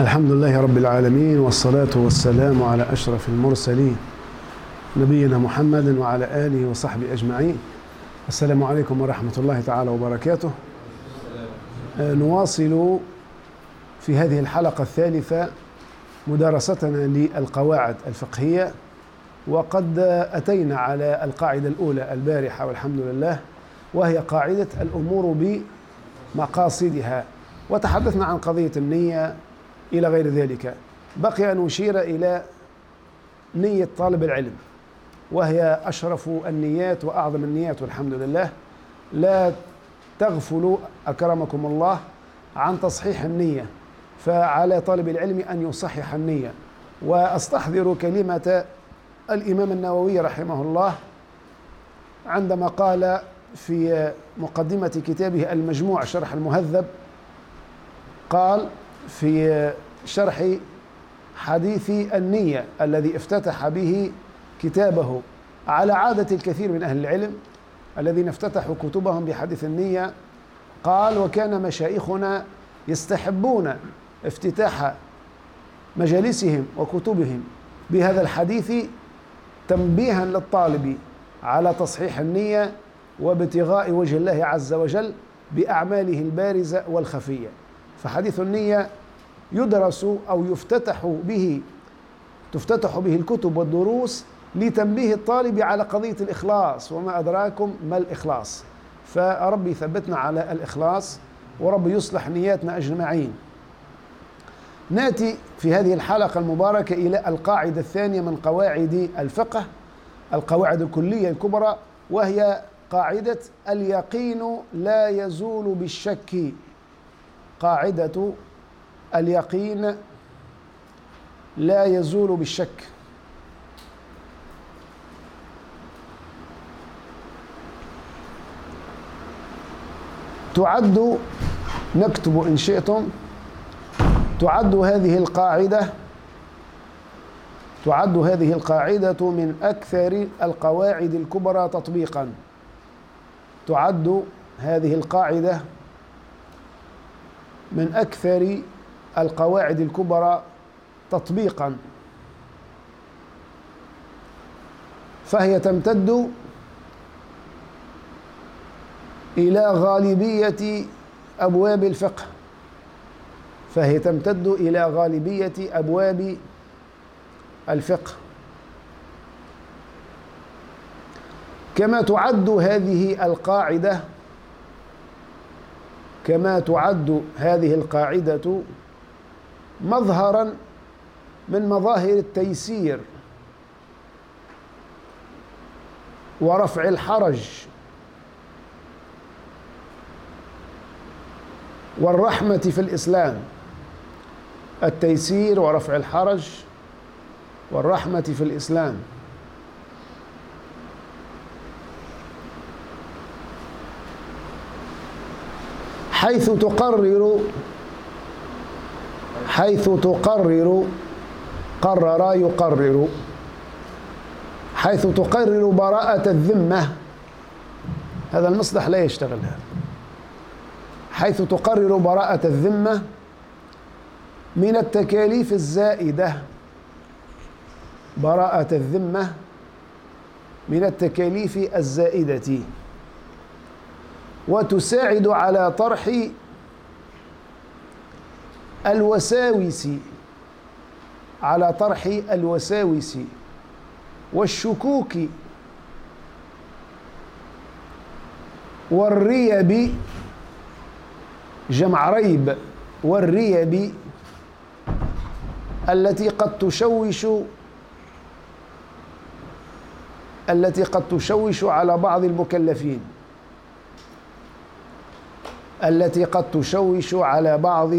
الحمد لله رب العالمين والصلاة والسلام على أشرف المرسلين نبينا محمد وعلى آله وصحبه أجمعين. السلام عليكم ورحمة الله تعالى وبركاته. آه، نواصل في هذه الحلقة الثالثة مدارستنا للقواعد الفقهية وقد أتينا على القاعدة الأولى البارحة والحمد لله وهي قاعدة الأمور بمقاصدها وتحدثنا عن قضية النية إلى غير ذلك. بقي أن أشير إلى نية طالب العلم وهي أشرف النيات وأعظم النيات والحمد لله. لا تغفلوا أكرمكم الله عن تصحيح النية فعلى طالب العلم أن يصحح النية. وأستحضر كلمة الإمام النووي رحمه الله عندما قال في مقدمة كتابه المجموع شرح المهذب قال في شرح حديث النية الذي افتتح به كتابه على عادة الكثير من أهل العلم الذين افتتحوا كتبهم بحديث النية. قال وكان مشايخنا يستحبون افتتاح مجالسهم وكتبهم بهذا الحديث تنبيها للطالب على تصحيح النية وابتغاء وجه الله عز وجل بأعماله البارزة والخفية فحديث النية يدرس أو يفتتح به تفتتح به الكتب والدروس لتنبيه الطالب على قضية الإخلاص. وما أدراكم ما الإخلاص؟ فربي ثبتنا على الإخلاص وربي يصلح نياتنا أجمعين. نأتي في هذه الحلقة المباركة إلى القاعدة الثانية من قواعد الفقه القواعد الكلية الكبرى وهي قاعدة اليقين لا يزول بالشك. قاعدة اليقين لا يزول بالشك. تعد نكتب إن شئتم. تعد هذه القاعدة. تعد هذه القاعدة من أكثر القواعد الكبرى تطبيقا. تعد هذه القاعدة من أكثر القواعد الكبرى تطبيقا. فهي تمتد إلى غالبية أبواب الفقه. فهي تمتد إلى غالبية أبواب الفقه. كما تعد هذه القاعدة كما تعد هذه القاعدة مظهرا من مظاهر التيسير ورفع الحرج والرحمة في الإسلام. التيسير ورفع الحرج والرحمة في الإسلام. حيث تقرر حيث تقرر قرر يقرر. حيث تقرر براءة الذمة. هذا المصلح لا يشتغل هذا. حيث تقرر براءة الذمة من التكاليف الزائدة. براءة الذمة من التكاليف الزائدة. وتساعد على طرح الوساوس على طرح الوساوس والشكوك والريب جمع ريب والريب التي قد تشوش التي قد تشوش على بعض المكلفين التي قد تشوش على بعض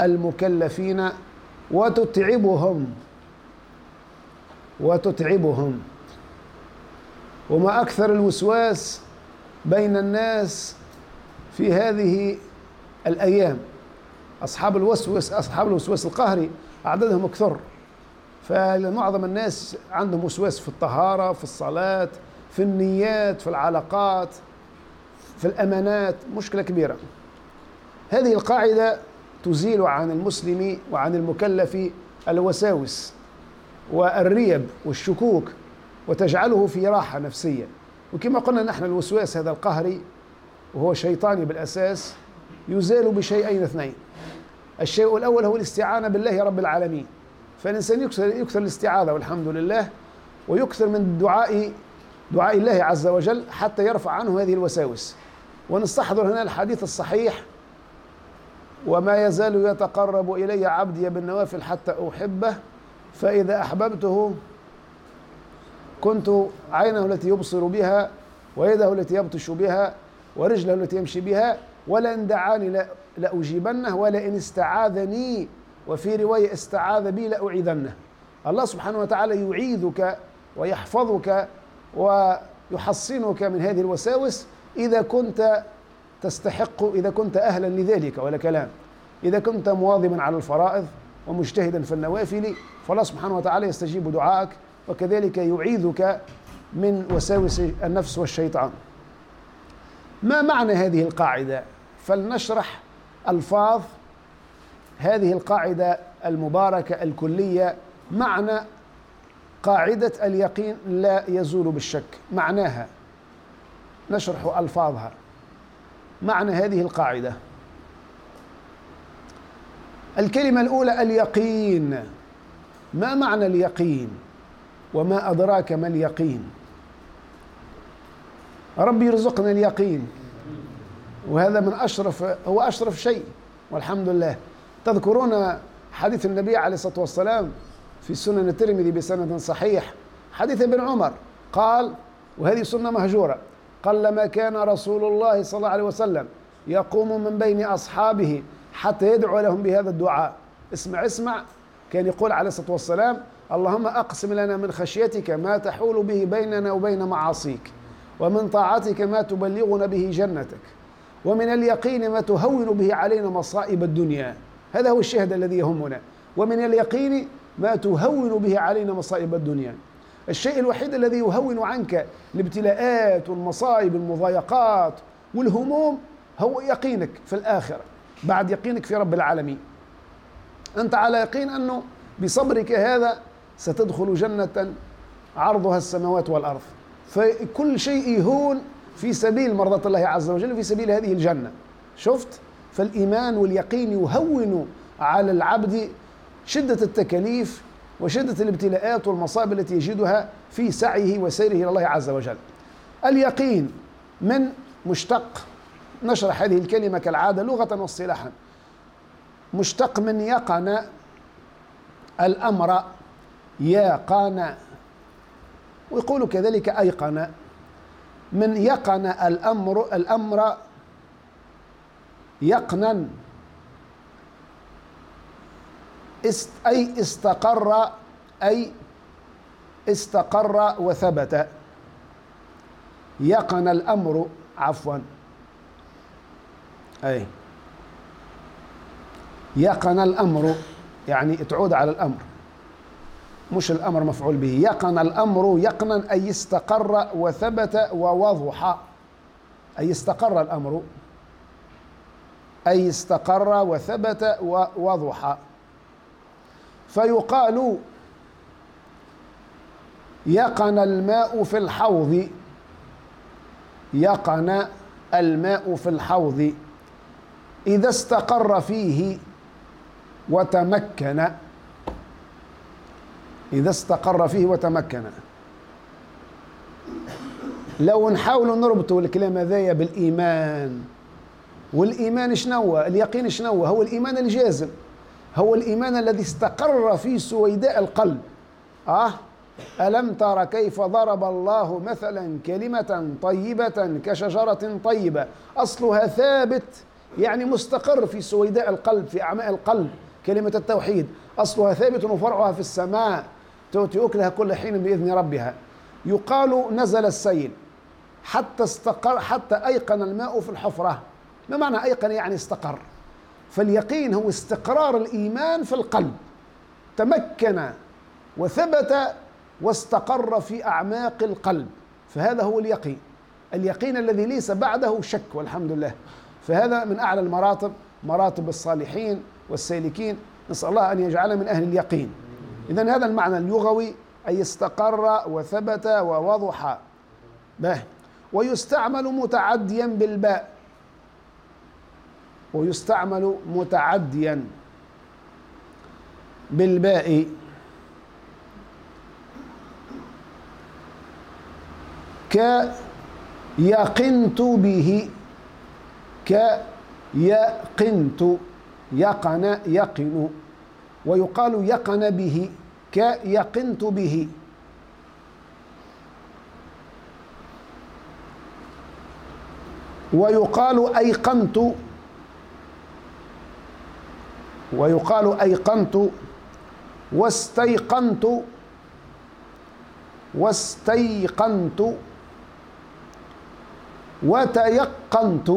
المكلفين وتتعبهم. وتتعبهم. وما أكثر الوسواس بين الناس في هذه الأيام. أصحاب الوسوس أصحاب الوسواس القهري عددهم كثر فمعظم الناس عندهم وسواس في الطهارة في الصلاة في النيات في العلاقات في الأمانات مشكلة كبيرة. هذه القاعدة تزيل عن المسلم وعن المكلف الوساوس والريب والشكوك وتجعله في راحة نفسية. وكما قلنا نحن الوسواس هذا القهري وهو شيطاني بالأساس يزال بشيئين اثنين. الشيء الأول هو الاستعانة بالله رب العالمين. فالإنسان يكثر, يكثر الاستعاذة والحمد لله ويكثر من دعاء دعاء الله عز وجل حتى يرفع عنه هذه الوساوس. ونستحضر هنا الحديث الصحيح وما يزال يتقرب إلي عبدي بالنوافل حتى أحبه فإذا أحببته كنت عينه التي يبصر بها ويده التي يبطش بها ورجله التي يمشي بها ولئن دعاني لأجيبنه ولئن استعاذني وفي رواية استعاذ بي لأعيذنه. الله سبحانه وتعالى يعيذك ويحفظك ويحصنك من هذه الوساوس إذا كنت تستحق إذا كنت أهلا لذلك ولا كلام. إذا كنت مواظبا على الفرائض ومجتهدا في النوافل فالله سبحانه وتعالى يستجيب دعائك وكذلك يعيذك من وساوس النفس والشيطان. ما معنى هذه القاعدة؟ فلنشرح ألفاظ هذه القاعدة المباركة الكلية معنى قاعدة اليقين لا يزول بالشك. معناها نشرح ألفاظها. معنى هذه القاعدة. الكلمة الأولى اليقين. ما معنى اليقين؟ وما أدراك ما اليقين؟ ربي يرزقنا اليقين. وهذا من أشرف هو أشرف شيء والحمد لله. تذكرون حديث النبي عليه الصلاة والسلام في سنن الترمذي بسند صحيح. حديث ابن عمر قال وهذه سنة مهجورة قال لما كان رسول الله صلى الله عليه وسلم يقوم من بين أصحابه حتى يدعو لهم بهذا الدعاء. اسمع اسمع. كان يقول عليه الصلاة والسلام اللهم أقسم لنا من خشيتك ما تحول به بيننا وبين معاصيك ومن طاعتك ما تبلغنا به جنتك ومن اليقين ما تهون به علينا مصائب الدنيا. هذا هو الشهد الذي يهمنا. ومن اليقين ما تهون به علينا مصائب الدنيا. الشيء الوحيد الذي يهون عنك الابتلاءات والمصائب المضايقات والهموم هو يقينك في الآخرة بعد يقينك في رب العالمين. أنت على يقين أنه بصبرك هذا ستدخل جنة عرضها السماوات والأرض. فكل شيء يهون في سبيل مرضاة الله عز وجل في سبيل هذه الجنة. شفت؟ فالإيمان واليقين يهون على العبد شدة التكاليف وشدة الابتلاءات والمصائب التي يجدها في سعيه وسيره إلى الله عز وجل. اليقين من مشتق نشرح هذه الكلمة كالعادة لغة واصطلاحا. مشتق من يقن الأمر يقن ويقول كذلك أيقن. من يقن الأمر الأمر يقنا. است أي استقر أي استقر وثبت. يقن الأمر عفوا. أي. يقن الأمر يعني تعود على الأمر. مش الأمر مفعول به. يقن الأمر يقنا أي استقر وثبت ووضح. أي استقر الأمر. أي استقر وثبت ووضح. فيقال يقن الماء في الحوض. يقن الماء في الحوض. إذا استقر فيه وتمكن. إذا استقر فيه وتمكن. لو نحاول نربط الكلام هذايا بالإيمان والإيمان شنو اليقين شنو هو الإيمان الجازم. هو الإيمان الذي استقر في سويداء القلب. آه؟ ألم تر كيف ضرب الله مثلا كلمة طيبة كشجرة طيبة؟ أصلها ثابت يعني مستقر في سويداء القلب في أعماء القلب. كلمة التوحيد أصلها ثابت وفرعها في السماء. تؤتي أكلها كل حين بإذن ربها. يقال نزل السيل حتى استقر حتى أيقن الماء في الحفرة. ما معنى أيقن؟ يعني استقر. فاليقين هو استقرار الإيمان في القلب. تمكن وثبت واستقر في أعماق القلب. فهذا هو اليقين. اليقين الذي ليس بعده شك والحمد لله. فهذا من أعلى المراتب مراتب الصالحين والسالكين. نسأل الله أن يجعلنا من أهل اليقين. إذا هذا المعنى اللغوي أي استقر وثبت ووضح. به. ويستعمل متعديا بالباء. ويستعمل متعديا بالباء كيقنت به. كيقنت. يقن يقن. ويقال يقن به. كيقنت به. ويقال أيقنت. ويقال أيقنت واستيقنت واستيقنت وتيقنت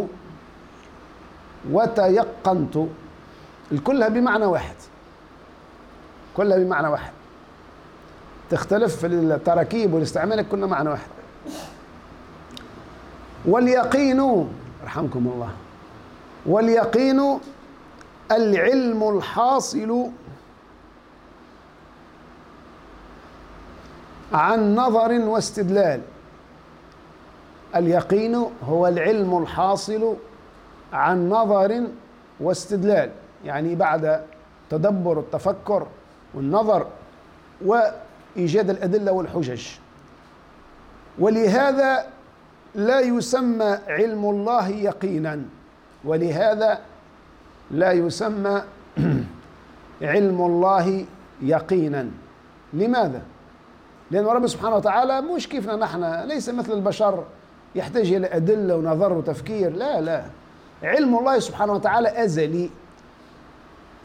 وتيقنت. الكلها بمعنى واحد. كلها بمعنى واحد. تختلف في التراكيب والاستعمال كلها معنى واحد. واليقين رحمكم الله. واليقين العلم الحاصل عن نظر واستدلال. اليقين هو العلم الحاصل عن نظر واستدلال. يعني بعد تدبر التفكر والنظر وإيجاد الأدلة والحجج. ولهذا لا يسمى علم الله يقينا. ولهذا لا يسمى علم الله يقينا. لماذا؟ لأن رب سبحانه وتعالى مش كيفنا نحن ليس مثل البشر يحتاج إلى أدلة ونظر وتفكير. لا لا. علم الله سبحانه وتعالى أزلي.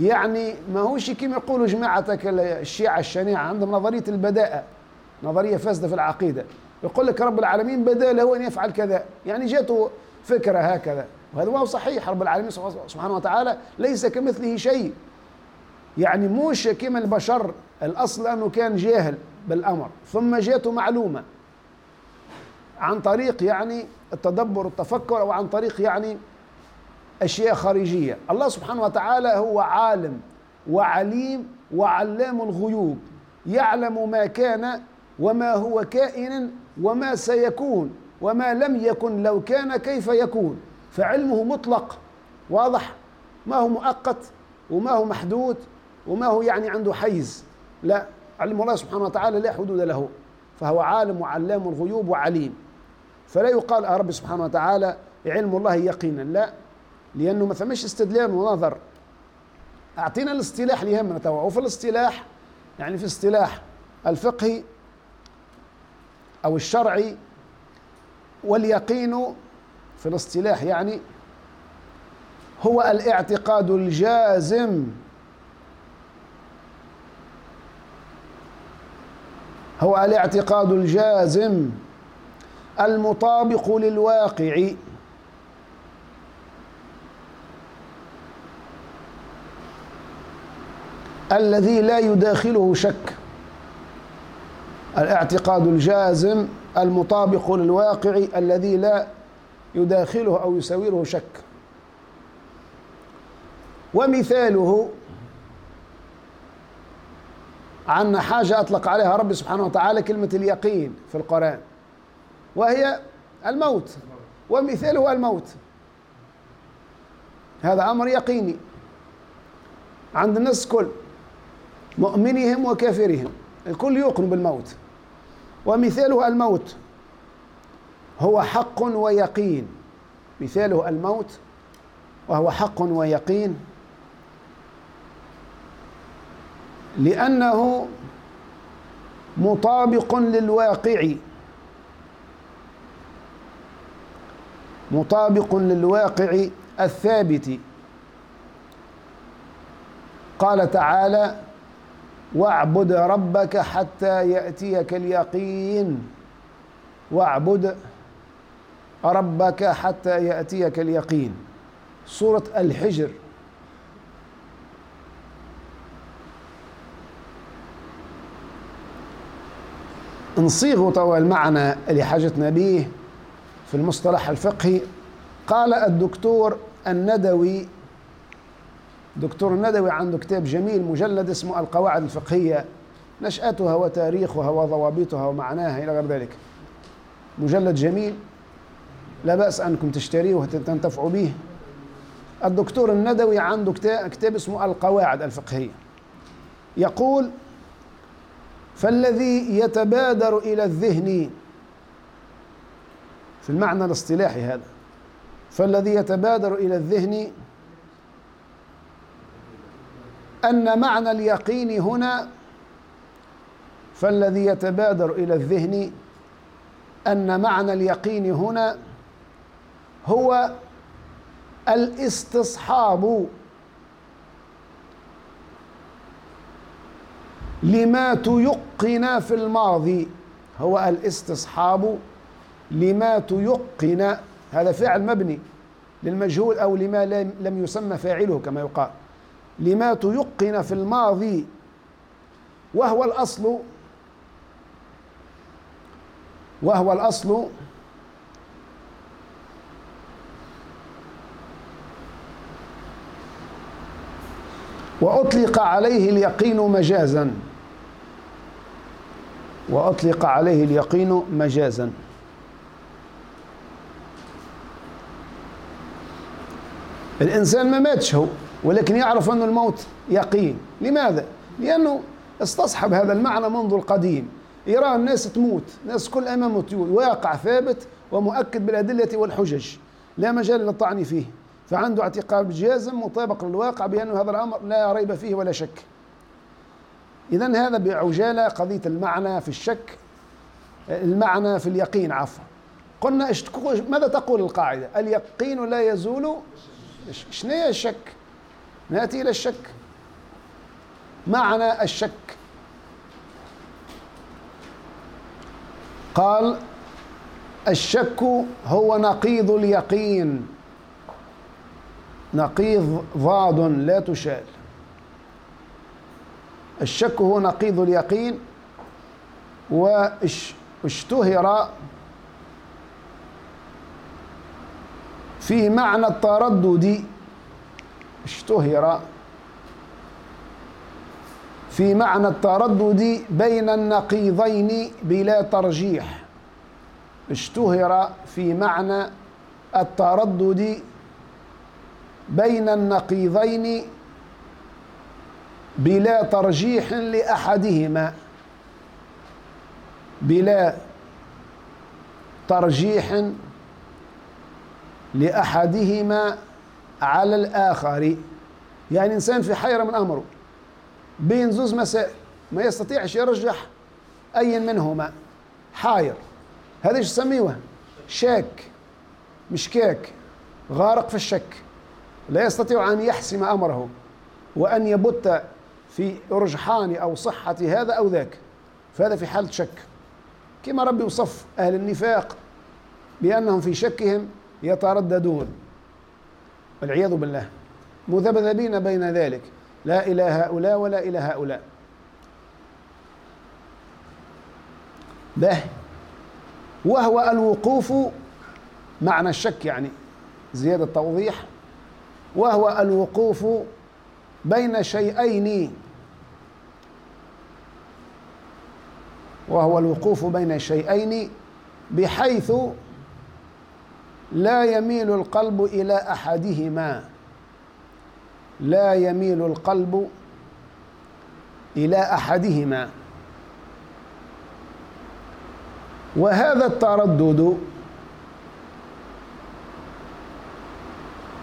يعني ما هوش كما يقولوا جماعتك الشيعة الشنيعة عندهم نظرية البداءة نظرية فاسدة في العقيدة. يقول لك رب العالمين بدأ له أن يفعل كذا. يعني جاته فكرة هكذا. وهذا هو صحيح رب العالمين سبحانه وتعالى ليس كمثله شيء. يعني موش كما البشر الأصل أنه كان جاهل بالأمر ثم جاته معلومة عن طريق يعني التدبر والتفكر أو عن طريق يعني أشياء خارجية. الله سبحانه وتعالى هو عالم وعليم وعلام الغيوب يعلم ما كان وما هو كائن وما سيكون وما لم يكن لو كان كيف يكون. فعلمه مطلق واضح؟ ما هو مؤقت وما هو محدود وما هو يعني عنده حيز. لا علم الله سبحانه وتعالى لا حدود له فهو عالم وعلام الغيوب وعليم. فلا يقال يا رب سبحانه وتعالى علم الله يقينا لا لأنه ما ثمش استدلال ونظر. أعطينا الاصطلاح اللي يهمنا توا. وفي الاصطلاح يعني في اصطلاح الفقهي أو الشرعي واليقين في الاصطلاح يعني هو الاعتقاد الجازم. هو الاعتقاد الجازم المطابق للواقع. الذي لا يداخله شك. الاعتقاد الجازم المطابق للواقع الذي لا يداخله أو يساوره شك. ومثاله عن حاجة أطلق عليها رب سبحانه وتعالى كلمة اليقين في القرآن وهي الموت. ومثاله الموت. هذا أمر يقيني. عند الناس كل مؤمنهم وكافرهم الكل يوقن بالموت. ومثاله الموت. هو حق ويقين. مثاله الموت وهو حق ويقين. لأنه مطابق للواقع. مطابق للواقع الثابت. قال تعالى واعبد ربك حتى يأتيك اليقين. واعبد ربك حتى يأتيك اليقين. سورة الحجر. نصيغ توا المعنى اللي حاجتنا به في المصطلح الفقهي. قال الدكتور الندوي دكتور الندوي عنده كتاب جميل مجلد اسمه القواعد الفقهية. نشأتها وتاريخها وضوابطها ومعناها إلى غير ذلك. مجلد جميل. لا بأس أنكم تشتريه وتنتفعوا به. الدكتور الندوي عنده كتاب اسمه القواعد الفقهية. يقول فالذي يتبادر إلى الذهن في المعنى الاصطلاحي هذا. فالذي يتبادر إلى الذهن أن معنى اليقين هنا فالذي يتبادر إلى الذهن أن معنى اليقين هنا هو الاستصحاب لما تيقن في الماضي هو الاستصحاب لما تيقن هذا فعل مبني للمجهول أو لما لم يسمى فاعله كما يقال. لما تيقن في الماضي وهو الأصل وهو الأصل وأطلق عليه اليقين مجازا. وأطلق عليه اليقين مجازا. الإنسان ما ماتش هو ولكن يعرف أن الموت يقين. لماذا؟ لأنه استصحب هذا المعنى منذ القديم. يرى الناس تموت الناس كل أمامه واقع ثابت ومؤكد بالأدلة والحجج. لا مجال للطعن فيه. فعنده اعتقاد جازم مطابق للواقع بأن هذا الأمر لا ريب فيه ولا شك. إذا هذا بعجالة قضية المعنى في الشك المعنى في اليقين عفوا. قلنا ماذا تقول القاعدة؟ اليقين لا يزول هي الشك؟ نأتي إلى الشك. معنى الشك. قال الشك هو نقيض اليقين. نقيض ضاد لا تشال. الشك هو نقيض اليقين واشتهر في معنى التردد. اشتهر في معنى التردد بين النقيضين بلا ترجيح. اشتهر في معنى التردد بين النقيضين بلا ترجيح لأحدهما. بلا ترجيح لأحدهما على الآخر. يعني إنسان في حيرة من أمره. بين زوز مسائل ما يستطيعش يرجح أي منهما. حاير. هذا إيش شاك. مشكاك. غارق في الشك. لا يستطيع أن يحسم أمره وأن يبت في رجحان أو صحة هذا أو ذاك فهذا في حالة شك. كما ربي وصف أهل النفاق بأنهم في شكهم يترددون. والعياذ بالله مذبذبين بين ذلك لا إلى هؤلاء ولا إلى هؤلاء. به وهو الوقوف معنى الشك يعني زيادة توضيح وهو الوقوف بين شيئين. وهو الوقوف بين شيئين بحيث لا يميل القلب إلى أحدهما. لا يميل القلب إلى أحدهما. وهذا التردد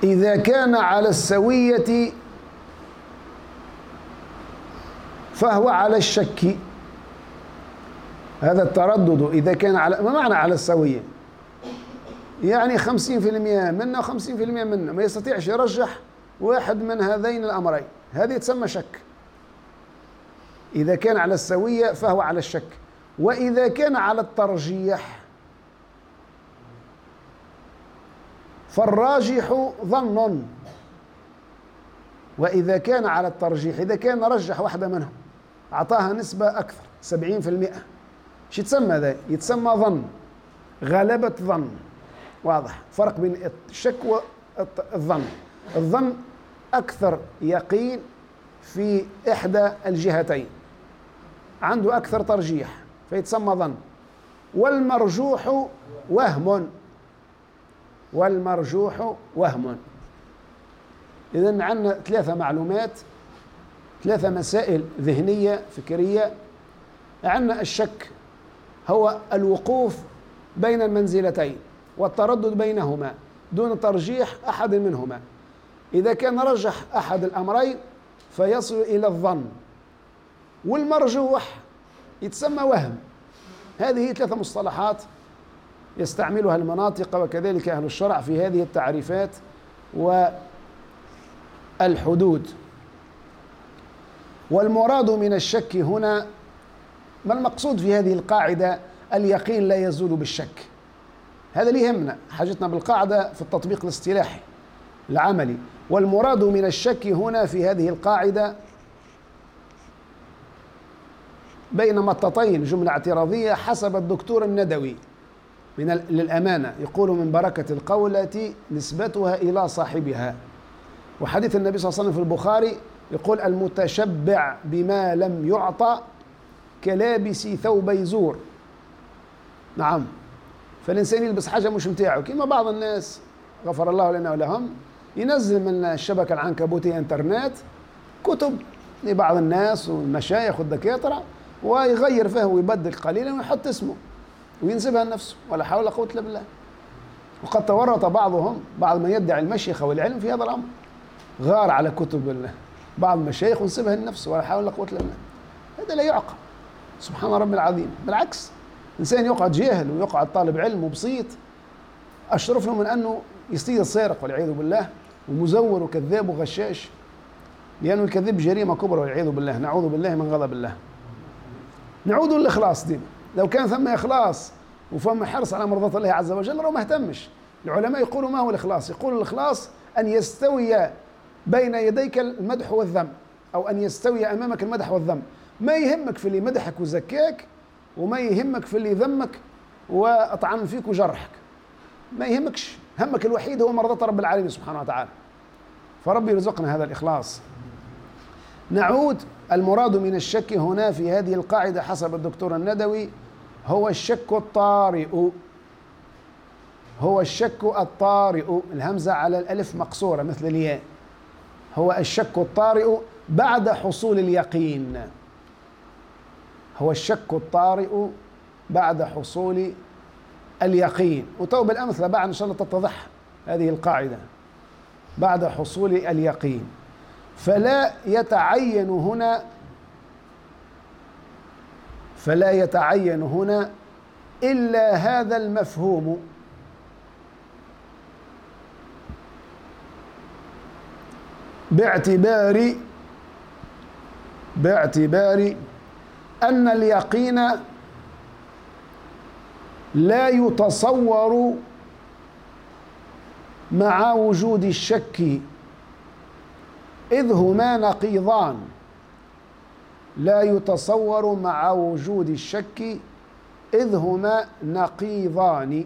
إذا كان على السوية فهو على الشك. هذا التردد إذا كان على ما معنى على السوية؟ يعني خمسين في المئة منا وخمسين في المئة منا ما يستطيعش يرجح واحد من هذين الأمرين. هذه تسمى شك. إذا كان على السوية فهو على الشك. وإذا كان على الترجيح فالراجح ظن. وإذا كان على الترجيح إذا كان رجح واحدة منهم أعطاها نسبة أكثر سبعين في المئة. شو يتسمى ذا؟ يتسمى ظن غلبة ظن. واضح. فرق بين الشك والظن. الظن أكثر يقين في إحدى الجهتين. عنده أكثر ترجيح فيتسمى ظن. والمرجوح وهم. والمرجوح وهم. إذا عندنا ثلاثة معلومات ثلاثة مسائل ذهنية فكرية. عندنا الشك هو الوقوف بين المنزلتين والتردد بينهما دون ترجيح أحد منهما. إذا كان رجح أحد الأمرين فيصل إلى الظن. والمرجوح يتسمى وهم. هذه ثلاثة مصطلحات يستعملها المناطق وكذلك أهل الشرع في هذه التعريفات والحدود. والمراد من الشك هنا ما المقصود في هذه القاعدة؟ اليقين لا يزول بالشك. هذا اللي يهمنا حاجتنا بالقاعدة في التطبيق الاصطلاحي العملي. والمراد من الشك هنا في هذه القاعدة بين مطتين جملة اعتراضية حسب الدكتور الندوي. من للأمانة. يقول من بركة القولة نسبتها إلى صاحبها. وحديث النبي صلى الله عليه وسلم في البخاري يقول المتشبع بما لم يعطى كلابس ثوبي زور. نعم. فالإنسان يلبس حاجة مش متاعه كما بعض الناس. غفر الله لنا ولهم. ينزل من الشبكة العنكبوتية إنترنت كتب لبعض الناس والمشايخ والدكاترة ويغير فيها ويبدل قليلا ويحط اسمه. وينسبها لنفسه ولا حول ولا قوة إلا بالله. وقد تورط بعضهم بعض من يدعي المشيخة والعلم في هذا الأمر. غار على كتب بعض المشايخ ونسبها لنفسه ولا حول ولا قوة إلا بالله. هذا لا يعقل. سبحان ربي العظيم. بالعكس إنسان يقعد جاهل ويقعد طالب علم وبسيط. أشرف له من أنه يصير سارق والعياذ بالله ومزور وكذاب وغشاش. لأنه الكذب جريمة كبرى والعياذ بالله. نعوذ بالله من غضب الله. نعود للإخلاص دي لو كان ثم إخلاص وفم حرص على مرضاة الله عز وجل لو ما اهتمش. العلماء يقولوا ما هو الإخلاص؟ يقول الإخلاص أن يستوي بين يديك المدح والذم أو أن يستوي أمامك المدح والذم. ما يهمك في اللي مدحك وزكاك وما يهمك في اللي ذمك وأطعن فيك وجرحك. ما يهمكش. همك الوحيد هو مرضاة رب العالمين سبحانه وتعالى. فربي يرزقنا هذا الإخلاص. نعود. المراد من الشك هنا في هذه القاعدة حسب الدكتور الندوي هو الشك الطارئ. هو الشك الطارئ. الهمزة على الألف مقصورة مثل الياء. هو الشك الطارئ بعد حصول اليقين. هو الشك الطارئ بعد حصول اليقين. وتو بالأمثلة بعد إن شاء الله تتضح هذه القاعدة. بعد حصول اليقين. فلا يتعين هنا فلا يتعين هنا إلا هذا المفهوم. باعتبار باعتبار أن اليقين لا يتصور مع وجود الشك إذ هما نقيضان. لا يتصور مع وجود الشك إذ هما نقيضان.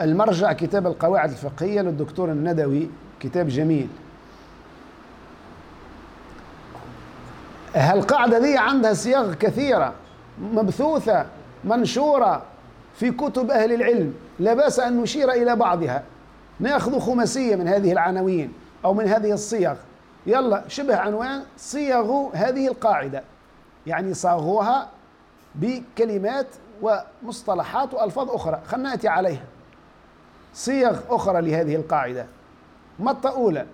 المرجع كتاب القواعد الفقهية للدكتور الندوي كتاب جميل. هالقاعدة دي عندها صياغ كثيرة مبثوثة منشورة في كتب أهل العلم؟ لا بأس أن نشير إلى بعضها. ناخذ خماسية من هذه العناوين أو من هذه الصيغ يلا شبه عنوان صيغ هذه القاعدة. يعني صاغوها بكلمات ومصطلحات وألفاظ أخرى. خلنا نأتي عليها. صيغ أخرى لهذه القاعدة. مطة أولى.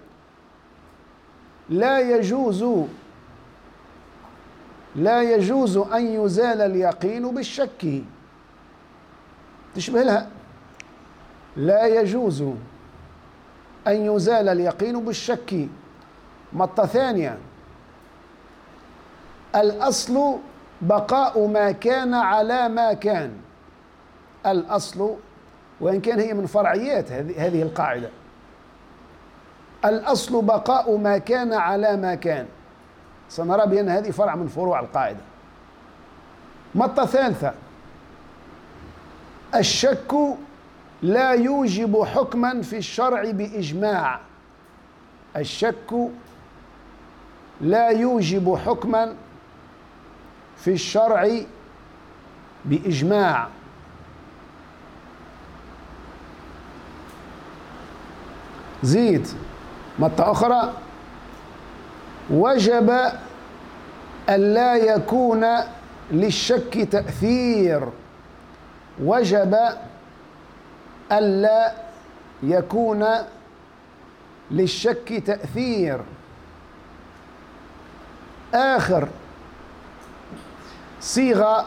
لا يجوز لا يجوز أن يزال اليقين بالشك. تشبه لها. لا يجوز أن يزال اليقين بالشك. مطة ثانية. الأصل بقاء ما كان على ما كان. الأصل وإن كان هي من فرعيات هذه القاعدة. الأصل بقاء ما كان على ما كان. سنرى بأن هذه فرع من فروع القاعدة. مطة ثالثة. الشك لا يوجب حكما في الشرع بإجماع. الشك لا يوجب حكما في الشرع بإجماع. زيد مرة أخرى؟ وجب ألا يكون للشك تأثير. وجب ألا يكون للشك تأثير. آخر صيغة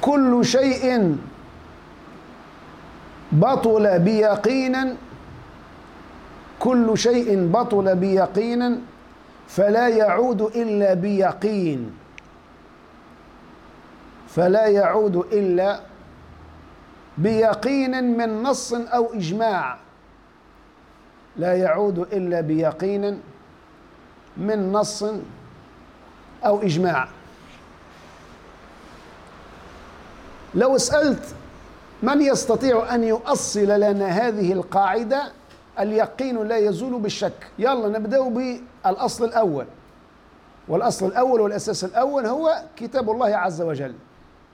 كل شيء بطل بيقين كل شيء بطل بيقين فلا يعود إلا بيقين. فلا يعود إلا بيقين من نص أو إجماع. لا يعود إلا بيقين من نص أو إجماع. لو سألت من يستطيع أن يؤصل لنا هذه القاعدة اليقين لا يزول بالشك. يلا نبدأ بالأصل الأول. والأصل الأول والأساس الأول هو كتاب الله عز وجل.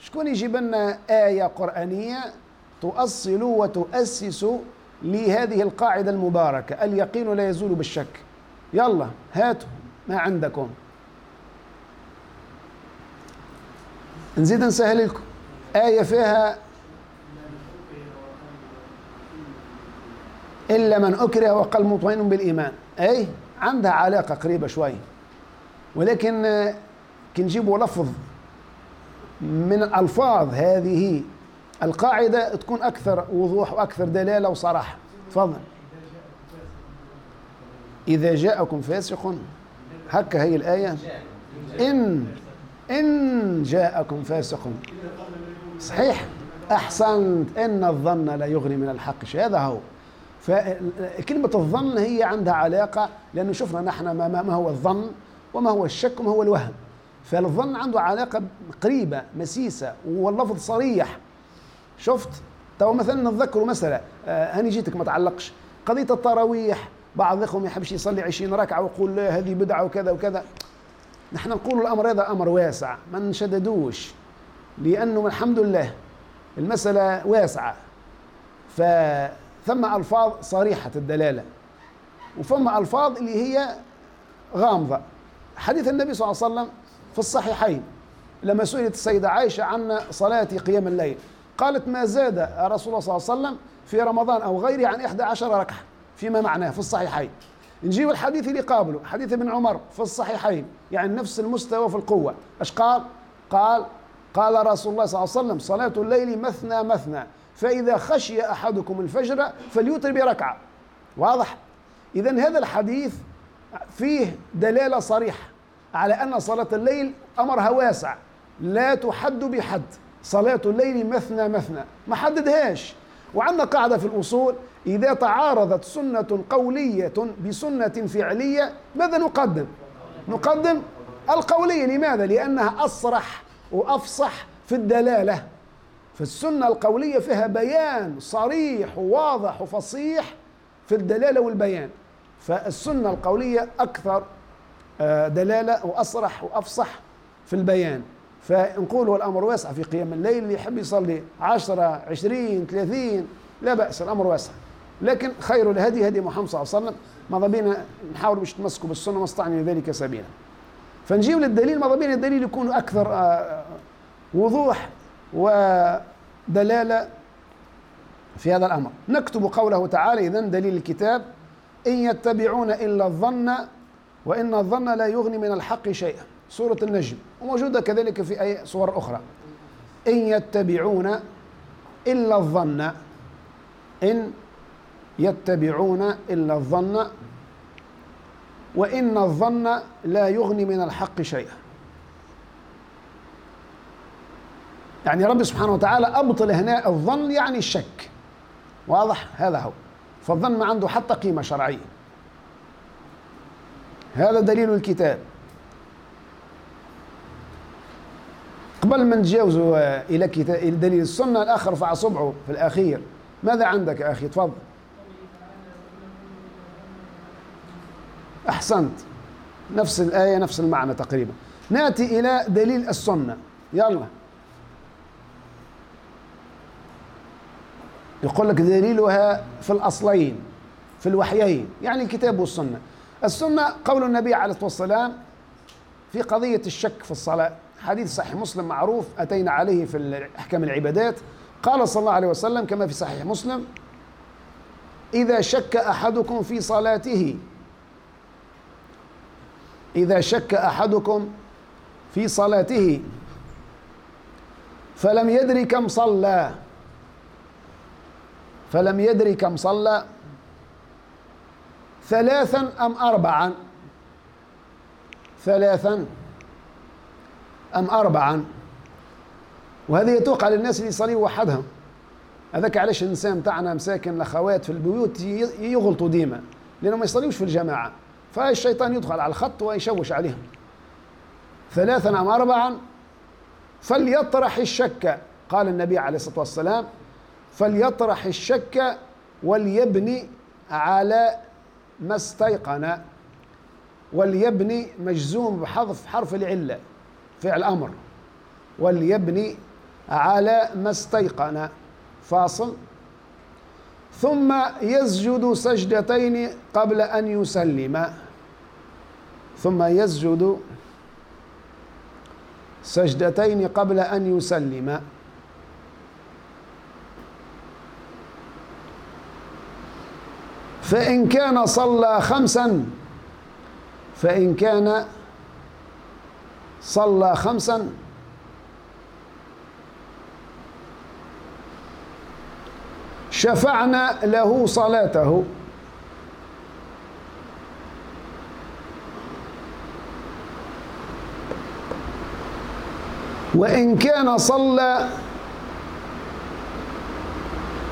شكون يجيب لنا آية قرآنية تؤصل وتؤسس لهذه القاعدة المباركة؟ اليقين لا يزول بالشك. يلا هاتوا ما عندكم. نزيد نسهل لكم. آية فيها إلا من أكره وقلب مطمئن بالإيمان. أي عندها علاقة قريبة شوي. ولكن كي نجيبوا لفظ من الألفاظ هذه القاعدة تكون أكثر وضوح وأكثر دلالة وصراحة. تفضل. إذا جاءكم فاسق هكا هي الآية. إن إن جاءكم فاسق صحيح. أحسنت. إن الظن لا يغني من الحق شيء هذا هو. فكلمة الظن هي عندها علاقة لأنه شفنا نحن ما, ما هو الظن وما هو الشك وما هو الوهم. فالظن عنده علاقة قريبة مسيسة واللفظ صريح. شفت؟ تو مثلا نتذكروا مسألة آه هاني جيتك ما تعلقش. قضية التراويح. بعض الإخوة ما يحبش يصلي 20 ركعة ويقول لا هذه بدعة وكذا وكذا. نحن نقول الأمر هذا أمر واسع ما نشددوش لأنه الحمد لله المسألة واسعة. فثم ألفاظ صريحة الدلالة وثم ألفاظ اللي هي غامضة. حديث النبي صلى الله عليه وسلم في الصحيحين لما سئلت السيدة عائشة عن صلاة قيام الليل قالت ما زاد رسول الله صلى الله عليه وسلم في رمضان أو غيره عن 11 ركعة؟ فيما معناه في الصحيحين. نجيب الحديث اللي قابله حديث ابن عمر في الصحيحين يعني نفس المستوى في القوة. إيش قال؟ قال قال رسول الله صلى الله عليه وسلم صلاة الليل مثنى مثنى فإذا خشي أحدكم الفجر فليوتر بركعة واضح؟ إذا هذا الحديث فيه دلالة صريحة على أن صلاة الليل أمرها واسع. لا تحد بحد. صلاة الليل مثنى مثنى. ما حددهاش. وعندنا قاعدة في الأصول إذا تعارضت سنة قولية بسنة فعلية ماذا نقدم؟ نقدم القولية لماذا؟ لأنها أصرح وأفصح في الدلالة فالسنة القولية فيها بيان صريح وواضح وفصيح في الدلالة والبيان فالسنة القولية أكثر دلالة وأصرح وأفصح في البيان فنقول الأمر واسع في قيام الليل اللي يحب يصلي عشرة عشرين ثلاثين لا بأس الأمر واسع. لكن خير الهدي هدي محمد صلى الله عليه وسلم. ماذا بينا؟ نحاول باش نتمسكوا بالسنة ما استطعنا ذلك سبيلا. فنجيب للدليل ماذا بينا؟ الدليل يكون أكثر وضوح ودلالة في هذا الأمر. نكتب قوله تعالى إذن دليل الكتاب إن يتبعون إلا الظن وإن الظن لا يغني من الحق شيئا. سورة النجم وموجودة كذلك في أي صور أخرى. إن يتبعون إلا الظن إن يتبعون إلا الظن وإن الظن لا يغني من الحق شيئا. يعني رب سبحانه وتعالى أبطل هنا الظن يعني الشك. واضح؟ هذا هو. فالظن ما عنده حتى قيمة شرعية. هذا دليل الكتاب. قبل ما نتجاوزوا إلى كتاب دليل السنة الآخر رفع صبعه في الأخير ماذا عندك يا أخي؟ تفضل. أحسنت. نفس الآية نفس المعنى تقريبا. نأتي إلى دليل السنة. يلا. يقول لك دليلها في الأصلين في الوحيين يعني الكتاب والسنة. السنة قول النبي عليه الصلاة والسلام في قضية الشك في الصلاة. حديث صحيح مسلم معروف أتينا عليه في أحكام العبادات. قال صلى الله عليه وسلم كما في صحيح مسلم إذا شك أحدكم في صلاته إذا شك أحدكم في صلاته فلم يدري كم صلى فلم يدري كم صلى ثلاثا أم أربعا؟ ثلاثا. أم أربعا؟ وهذه يتوقع للناس اللي يصلي وحدهم. هذاك علاش الإنسان تاعنا مساكن الأخوات في البيوت يغلطوا ديما لأنهم ما يصليوش في الجماعة. فالشيطان يدخل على الخط ويشوش عليهم. ثلاثا أم أربعا؟ فليطرح الشك قال النبي عليه الصلاة والسلام فليطرح الشك وليبني على ما استيقن وليبني مجزوم بحذف حرف العلة. فعل أمر. وليبني على ما استيقن. فاصل. ثم يسجد سجدتين قبل أن يسلم. ثم يسجد سجدتين قبل أن يسلم. فإن كان صلى خمسا فإن كان صلى خمسا. شفعنا له صلاته. وإن كان صلى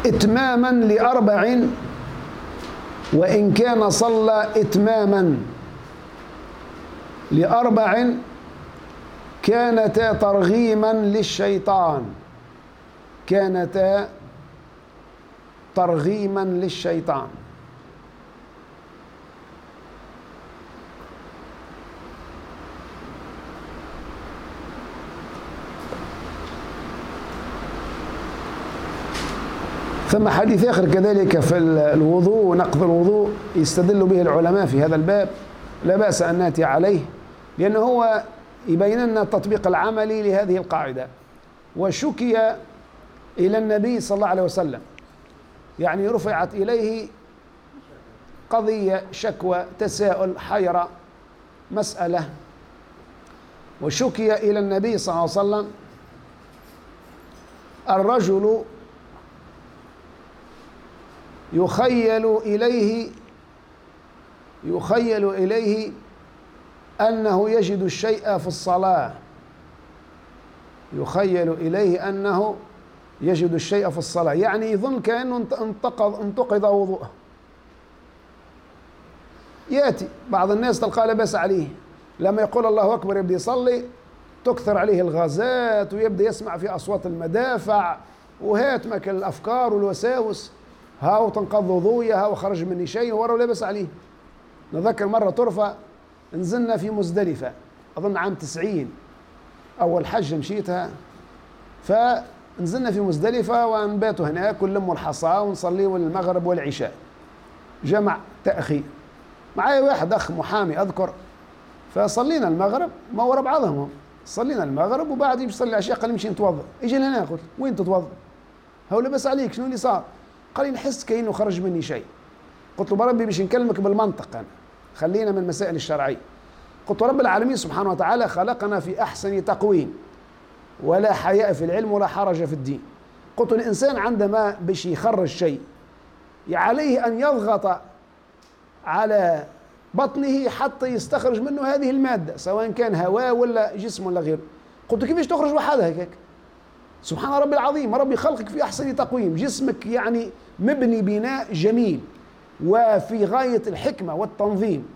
إتماما لأربع وإن كان صلى إتماما لأربع كانتا ترغيما للشيطان. كانتا ترغيما للشيطان. ثم حديث آخر كذلك في الوضوء ونقض الوضوء يستدل به العلماء في هذا الباب. لا بأس أن نأتي عليه لأنه هو يبين لنا التطبيق العملي لهذه القاعدة. وشكي إلى النبي صلى الله عليه وسلم. يعني رفعت إليه قضية شكوى تساؤل حيرة مسألة. وشكي إلى النبي صلى الله عليه وسلم. الرجل يخيل إليه يخيل إليه أنه يجد الشيء في الصلاة. يخيل إليه أنه يجد الشيء في الصلاة. يعني يظن كأنه انتقض انتقض وضوءه. يأتي بعض الناس تلقى لا بأس عليه. لما يقول الله أكبر يبدأ يصلي تكثر عليه الغازات ويبدأ يسمع في أصوات المدافع وهات مك الأفكار والوساوس. هاو تنقض وضوية هاو خرج مني شيء ورا لا بأس عليه. نذكر مرة طرفة نزلنا في مزدلفة أظن عام تسعين أول حج مشيتها. فنزلنا في مزدلفة ونباتوا هناك ونلموا الحصى ونصلي المغرب والعشاء. جمع تأخير. معايا واحد أخ محامي أذكر. فصلينا المغرب ما ورا بعضهم صلينا المغرب وبعد يصلي العشاء قال نمشي نتوضأ. يجي لهنا قلت وين تتوضأ؟ هو لبس عليك شنو اللي صار؟ قال لي نحس كأنه خرج مني شيء. قلت له بربي باش نكلمك بالمنطق أنا. خلينا من المسائل الشرعية. قلت رب العالمين سبحانه وتعالى خلقنا في أحسن تقويم. ولا حياء في العلم ولا حرج في الدين. قلت الإنسان عندما باش يخرج شيء عليه أن يضغط على بطنه حتى يستخرج منه هذه المادة سواء كان هواء ولا جسم ولا غيره قلت كيفاش تخرج وحدها هيك سبحان ربي العظيم ربي خلقك في أحسن تقويم. جسمك يعني مبني بناء جميل. وفي غاية الحكمة والتنظيم.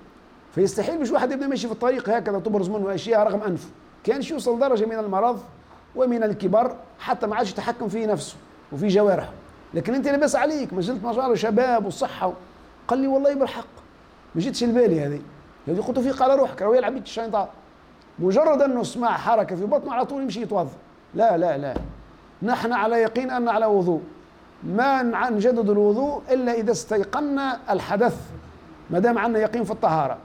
فيستحيل مش واحد يبدا ماشي في الطريق هكذا تبرز منه أشياء رغم انفه كانش يوصل درجة من المرض ومن الكبر حتى ما عادش يتحكم في نفسه وفي جوارحه. لكن أنت لبس عليك ما زلت الله شباب والصحه قال لي والله بالحق ما جيتش البالي هذه. هذه قلت فيق على روحك راه يلعب بك الشيطان. مجرد أنه سمع حركة في بطنه على طول يمشي يتوضأ. لا لا لا. نحن على يقين أن على وضوء. ما نجدد الوضوء إلا إذا استيقنا الحدث ما دام عندنا يقين في الطهارة.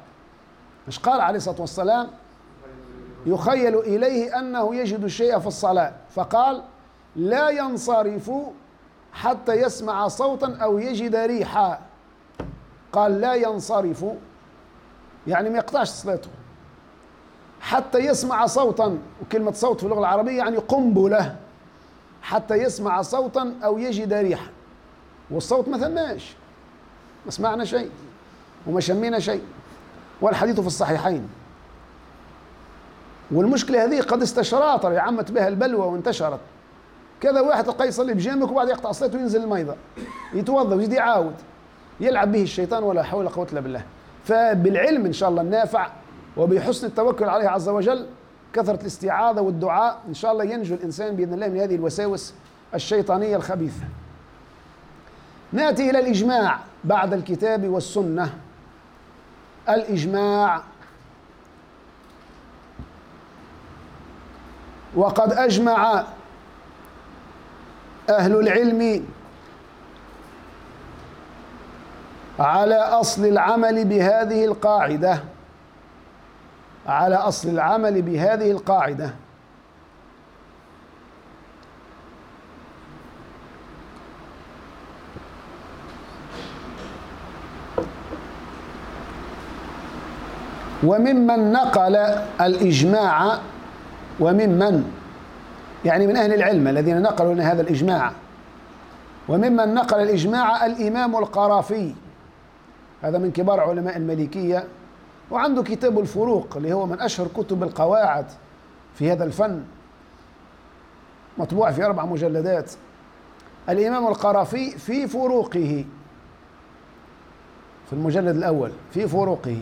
مش قال عليه الصلاة والسلام؟ يخيل إليه أنه يجد الشيء في الصلاة. فقال لا ينصرف حتى يسمع صوتا أو يجد ريحا. قال لا ينصرف. يعني ما يقطعش صلاته. حتى يسمع صوتا وكلمة صوت في اللغة العربية يعني قنبلة. حتى يسمع صوتا أو يجد ريحا. والصوت ما ثماش ما سمعنا شيء. وما شمينا شيء. والحديث في الصحيحين. والمشكلة هذه قد استشراط عمت بها البلوى وانتشرت. كذا واحد تلقاه يصلي بجامك وبعد يقطع صلاته وينزل الميضة. يتوضأ ويجي يعاود. يلعب به الشيطان ولا حول ولا قوة إلا بالله. فبالعلم إن شاء الله النافع وبحسن التوكل عليه عز وجل كثرة الاستعاذة والدعاء إن شاء الله ينجو الإنسان بإذن الله من هذه الوساوس الشيطانية الخبيثة. نأتي إلى الإجماع بعد الكتاب والسنة. الإجماع. وقد أجمع أهل العلم على أصل العمل بهذه القاعدة. على أصل العمل بهذه القاعدة. وممن نقل الإجماع وممن يعني من أهل العلم الذين نقلوا لنا هذا الإجماع. وممن نقل الإجماع الإمام القرافي. هذا من كبار علماء المالكية وعنده كتاب الفروق اللي هو من أشهر كتب القواعد في هذا الفن مطبوع في أربع مجلدات. الإمام القرافي في فروقه في المجلد الأول في فروقه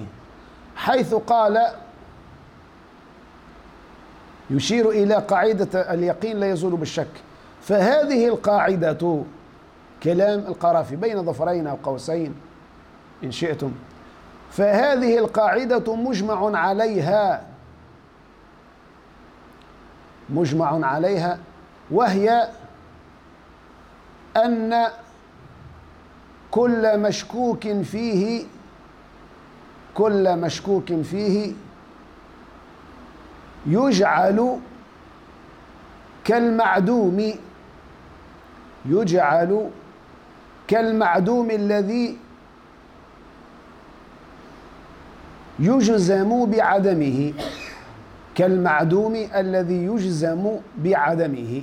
حيث قال يشير إلى قاعدة اليقين لا يزول بالشك فهذه القاعدة كلام القرافي بين ظفرين أو قوسين إن شئتم. فهذه القاعدة مجمع عليها مجمع عليها وهي أن كل مشكوك فيه كل مشكوك فيه يجعل كالمعدوم يجعل كالمعدوم الذي يجزم بعدمه كالمعدوم الذي يجزم بعدمه.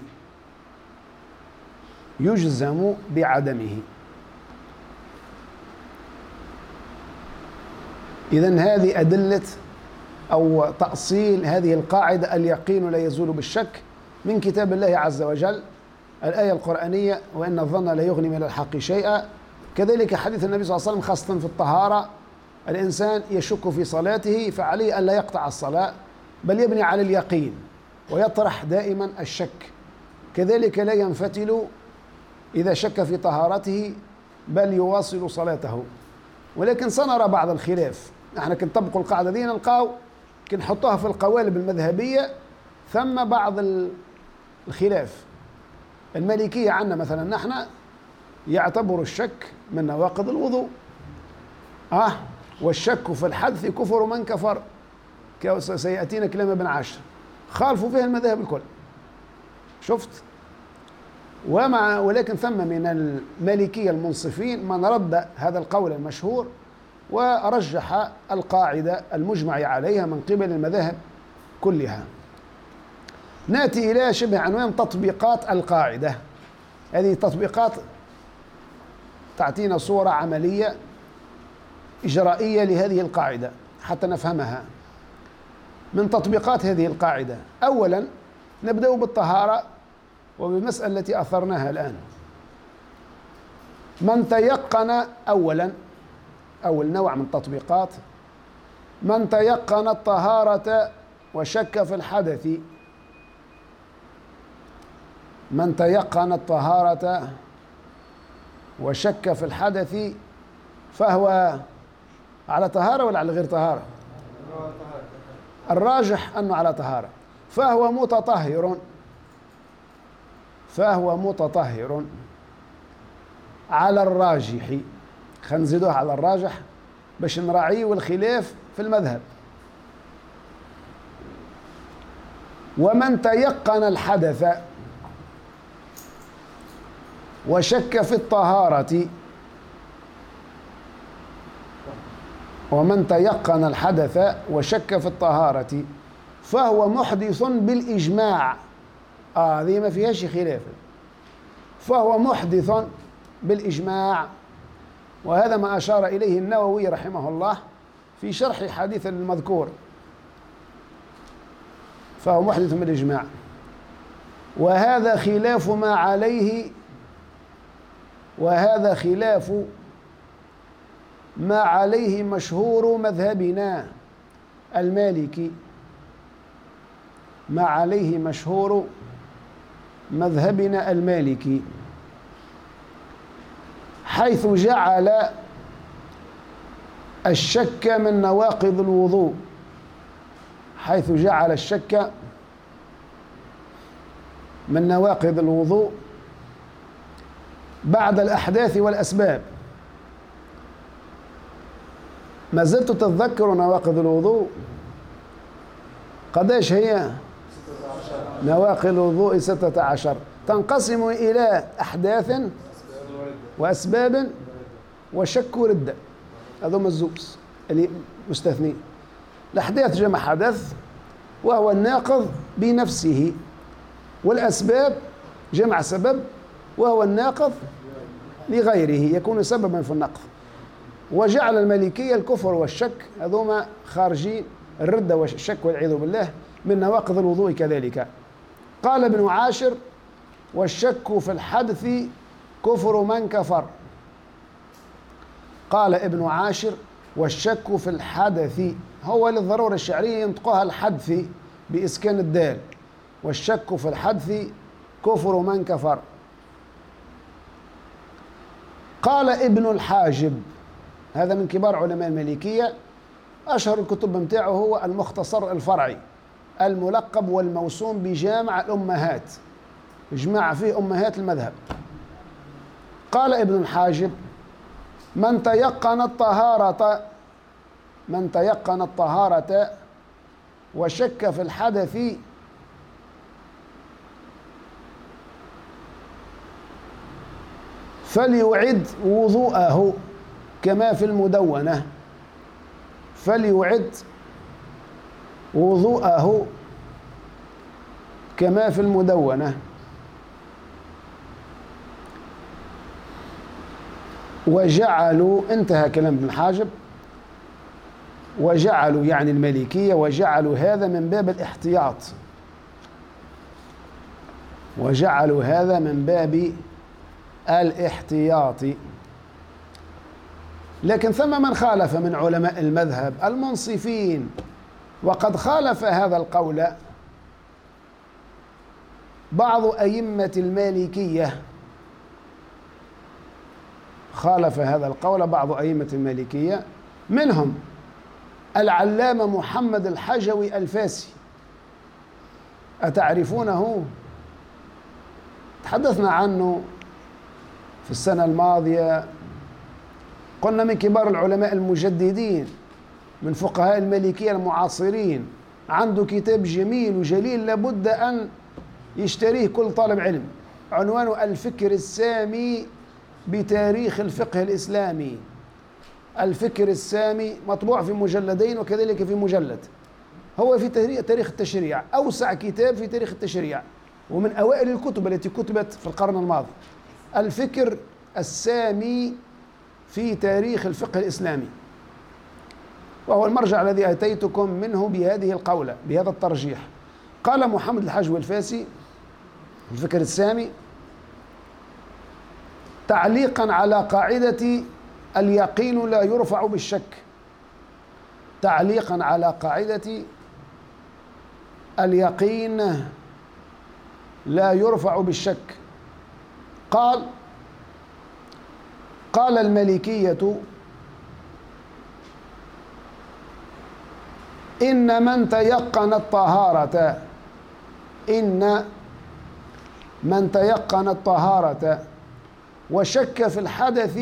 يجزم بعدمه. إذا هذه أدلة أو تأصيل هذه القاعدة اليقين لا يزول بالشك من كتاب الله عز وجل الآية القرآنية وإن الظن لا يغني من الحق شيئا. كذلك حديث النبي صلى الله عليه وسلم خاصة في الطهارة الإنسان يشك في صلاته فعليه ألا يقطع الصلاة بل يبني على اليقين ويطرح دائما الشك. كذلك لا ينفتل إذا شك في طهارته بل يواصل صلاته. ولكن سنرى بعض الخلاف. نحن كنطبق القاعدة دي نلقاو كنحطوها في القوالب المذهبية ثم بعض الخلاف. المالكية عندنا مثلا نحن يعتبر الشك من نواقض الوضوء. آه والشك في الحدث كفر من كفر. سيأتينا كلام ابن عاشر. خالفوا فيها المذاهب الكل. شفت؟ ومع ولكن ثم من المالكية المنصفين من رد هذا القول المشهور ورجح القاعدة المجمع عليها من قبل المذاهب كلها. نأتي إلى شبه عنوان تطبيقات القاعدة. هذه تطبيقات تعطينا صورة عملية إجرائية لهذه القاعدة حتى نفهمها. من تطبيقات هذه القاعدة أولا نبدأ بالطهارة وبالمسألة التي أثرناها الآن. من تيقن أولا أول نوع من التطبيقات من تيقن الطهارة وشك في الحدث. من تيقن الطهارة وشك في الحدث فهو على طهارة ولا على غير طهارة؟ الراجح أنه على طهارة. فهو متطهر. فهو متطهر. على الراجح. خلينا نزيدوها على الراجح باش نراعيه والخلاف في المذهب. ومن تيقن الحدث وشك في الطهارة ومن تيقن الحدث وشك في الطهارة فهو محدث بالإجماع. آه هذه ما فيهاش خلاف. فهو محدث بالإجماع. وهذا ما أشار إليه النووي رحمه الله في شرح حديث المذكور. فهو محدث بالإجماع. وهذا خلاف ما عليه وهذا خلاف ما عليه مشهور مذهبنا المالكي. ما عليه مشهور مذهبنا المالكي. حيث جعل الشك من نواقض الوضوء. حيث جعل الشك من نواقض الوضوء. بعد الأحداث والأسباب. ما زلت تتذكر نواقض الوضوء. قديش هي؟ نواقض الوضوء ستة عشر. تنقسم إلى أحداث وأسباب وشك وردة هذوم الزوز اللي مستثنين الأحداث جمع حدث وهو الناقض بنفسه. والأسباب جمع سبب وهو الناقض لغيره. يكون سببا في النقض. وجعل الملكية الكفر والشك هذوما خارجين الردة والشك والعياذ بالله من نواقض الوضوء كذلك. قال ابن عاشر والشك في الحدث كفر من كفر. قال ابن عاشر والشك في الحدث هو للضرورة الشعرية ينطقها الحدث بإسكان الدال. والشك في الحدث كفر من كفر. قال ابن الحاجب هذا من كبار علماء المالكية أشهر الكتب متاعه هو المختصر الفرعي الملقب والموسوم بجامع الأمهات. اجمع فيه أمهات المذهب. قال ابن الحاجب من تيقن الطهارة من تيقن الطهارة وشك في الحدث فليعد وضوءه. كما في المدونة. فليعد وضوءه كما في المدونة. وجعلوا انتهى كلام ابن حاجب. وجعلوا يعني الملكية وجعلوا هذا من باب الاحتياط. وجعلوا هذا من باب الاحتياط. لكن ثم من خالف من علماء المذهب المنصفين وقد خالف هذا القول بعض أئمة المالكية. خالف هذا القول بعض أئمة المالكية منهم العلامة محمد الحجوي الفاسي. أتعرفونه؟ تحدثنا عنه في السنة الماضية. قلنا من كبار العلماء المجددين من فقهاء المالكية المعاصرين. عنده كتاب جميل وجليل لابد أن يشتريه كل طالب علم. عنوانه الفكر السامي بتاريخ الفقه الإسلامي. الفكر السامي مطبوع في مجلدين وكذلك في مجلد. هو في تاريخ التشريع أوسع كتاب في تاريخ التشريع. ومن أوائل الكتب التي كتبت في القرن الماضي. الفكر السامي في تاريخ الفقه الإسلامي. وهو المرجع الذي أتيتكم منه بهذه القولة بهذا الترجيح. قال محمد الحجوي الفاسي الفكر السامي تعليقا على قاعدة اليقين لا يرفع بالشك. تعليقا على قاعدة اليقين لا يرفع بالشك. قال قال الملكية إن من تيقن الطهارة إن من تيقن الطهارة وشك في الحدث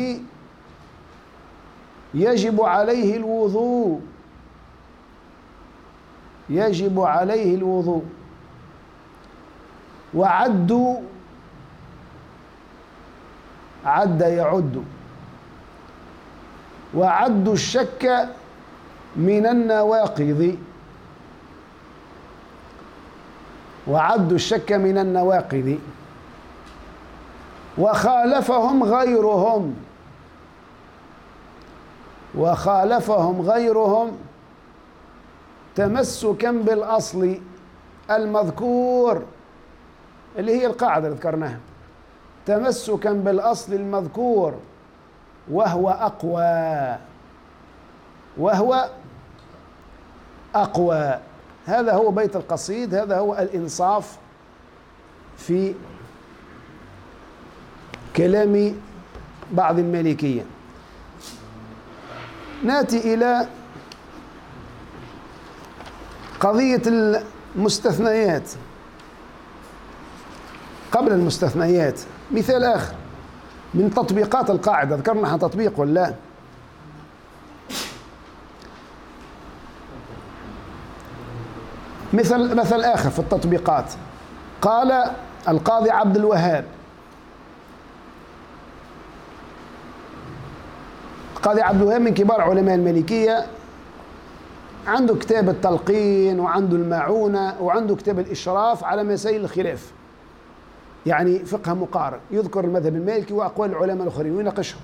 يجب عليه الوضوء. يجب عليه الوضوء. وعدوا عد يعد. وعدوا الشك من النواقض. وعدوا الشك من النواقض. وخالفهم غيرهم. وخالفهم غيرهم تمسكا بالأصل المذكور اللي هي القاعدة اللي ذكرناها. تمسكا بالأصل المذكور. وهو أقوى. وهو أقوى. هذا هو بيت القصيد هذا هو الإنصاف في كلام بعض المالكيه ناتي إلى قضية المستثنيات. قبل المستثنيات مثال آخر. من تطبيقات القاعدة. ذكرنا تطبيق ولا مثل مثل آخر في التطبيقات. قال القاضي عبد الوهاب. القاضي عبد الوهاب من كبار علماء المالكيه عنده كتاب التلقين وعنده المعونة وعنده كتاب الإشراف على مسائل الخلاف. يعني فقه مقارن يذكر المذهب المالكي وأقوال العلماء الآخرين ويناقشهم.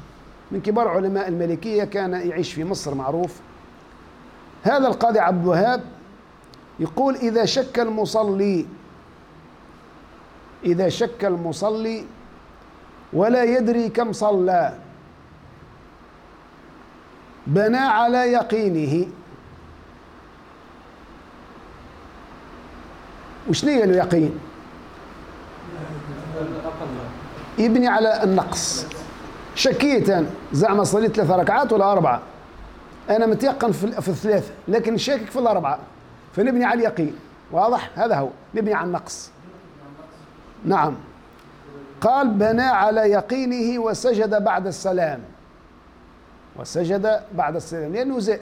من كبار علماء المالكية كان يعيش في مصر معروف. هذا القاضي عبد الوهاب يقول إذا شك المصلي إذا شك المصلي ولا يدري كم صلى. بنى على يقينه. وش هي اليقين يبني على النقص. شكيت زعما صليت ثلاث ركعات ولا أربعة. أنا متيقن في الثلاثة لكن شاكك في الأربعة. فنبني على اليقين. واضح؟ هذا هو. نبني على النقص. نعم. قال بنى على يقينه وسجد بعد السلام. وسجد بعد السلام. لأنه زاد.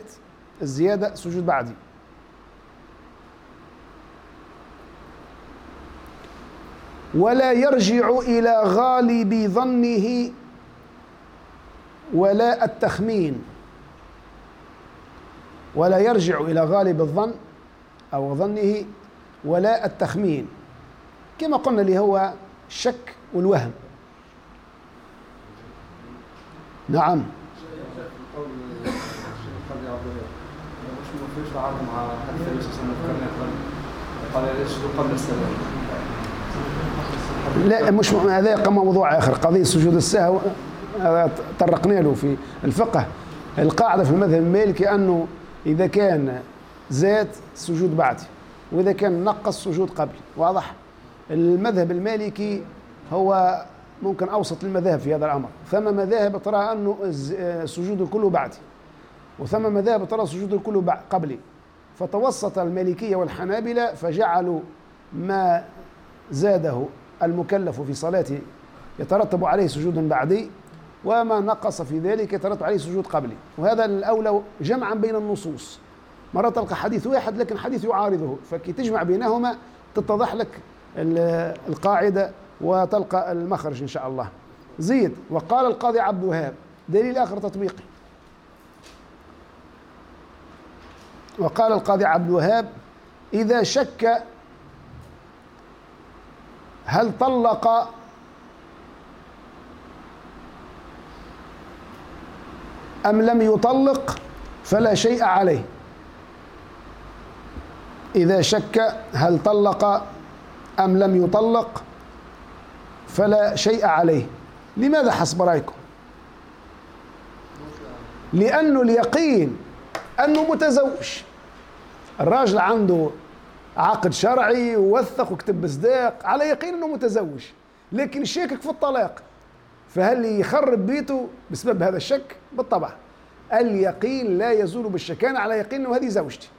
الزيادة سجود بعدي. ولا يرجع إلى غالب ظنه ولا التخمين. ولا يرجع إلى غالب الظن أو ظنه ولا التخمين. كما قلنا اللي هو الشك والوهم. نعم. قال السلام لا مش هذا موضوع آخر قضية سجود السهو هذا طرقنا له في الفقه. القاعدة في المذهب المالكي أنه إذا كان زاد سجود بعدي وإذا كان نقص سجود قبلي واضح؟ المذهب المالكي هو ممكن أوسط المذاهب في هذا الأمر. ثم مذاهب ترى أنه السجود كله بعدي وثم مذاهب ترى السجود كله قبلي. فتوسط المالكية والحنابلة فجعلوا ما زاده المكلف في صلاته يترتب عليه سجود بعدي وما نقص في ذلك يترتب عليه سجود قبلي. وهذا الأولى جمعا بين النصوص. مرة تلقى حديث واحد لكن حديث يعارضه. فكي تجمع بينهما تتضح لك القاعدة وتلقى المخرج إن شاء الله. زيد وقال القاضي عبد الوهاب دليل آخر تطبيقي. وقال القاضي عبد الوهاب إذا شك هل طلق أم لم يطلق فلا شيء عليه. إذا شك هل طلق أم لم يطلق فلا شيء عليه. لماذا حسب رأيكم؟ لأنه اليقين أنه متزوج. الراجل عنده عقد شرعي ووثق وكتب بصداق على يقين إنه متزوج. لكن شاكك في الطلاق. فهل يخرب بيته بسبب هذا الشك؟ بالطبع. اليقين لا يزول بالشك أنا على يقين إنه هذه زوجتي.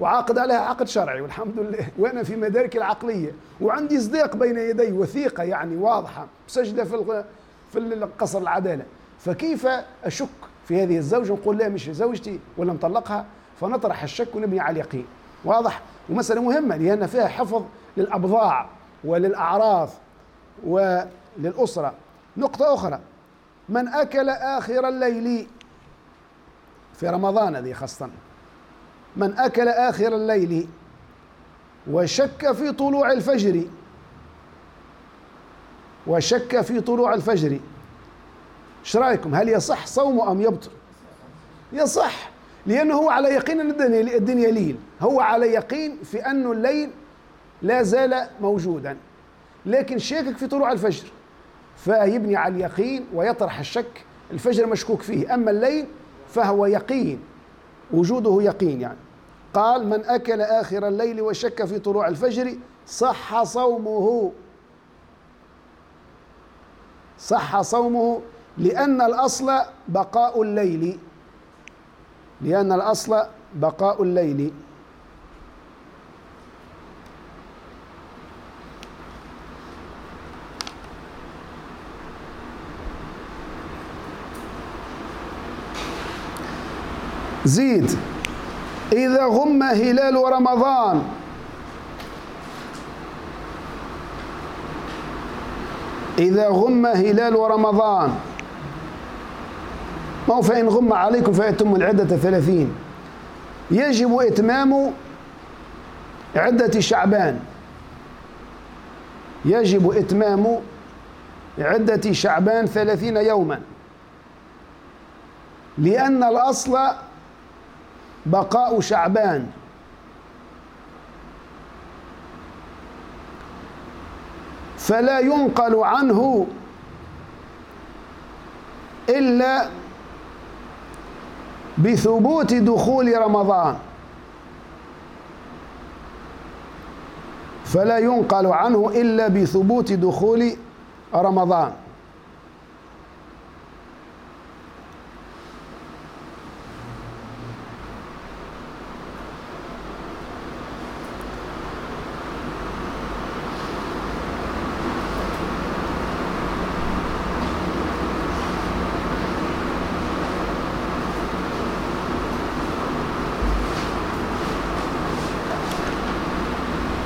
وعاقد عليها عقد شرعي والحمد لله. وأنا في مداركي العقلية. وعندي صداق بين يدي وثيقة يعني واضحة. مسجله في في قصر العدالة. فكيف أشك في هذه الزوجة؟ ونقول لا مش زوجتي ولا مطلقها فنطرح الشك ونبني على اليقين. واضح ومسألة مهمة لأن فيها حفظ للأبضاع وللأعراض وللأسرة. نقطة أخرى من أكل آخر الليل في رمضان هذه خاصة من أكل آخر الليل وشك في طلوع الفجر وشك في طلوع الفجر إيش رأيكم؟ هل يصح صومه أم يبطل؟ يصح. لأنه هو على يقين أن الدنيا الدنيا ليل. هو على يقين في انه الليل لا زال موجودا. لكن شاكك في طلوع الفجر. فيبني على اليقين ويطرح الشك. الفجر مشكوك فيه. أما الليل فهو يقين. وجوده يقين يعني. قال من أكل آخر الليل وشك في طلوع الفجر صح صومه. صح صومه. لأن الأصل بقاء الليل. لأن الأصل بقاء الليل. زيد إذا غم هلال رمضان. إذا غم هلال رمضان. ما هو فإن غم عليكم فيتم العدة ثلاثين. يجب إتمام عدة شعبان. يجب إتمام عدة شعبان ثلاثين يوما. لأن الأصل بقاء شعبان. فلا ينقل عنه إلا بثبوت دخول رمضان. فلا ينقل عنه إلا بثبوت دخول رمضان.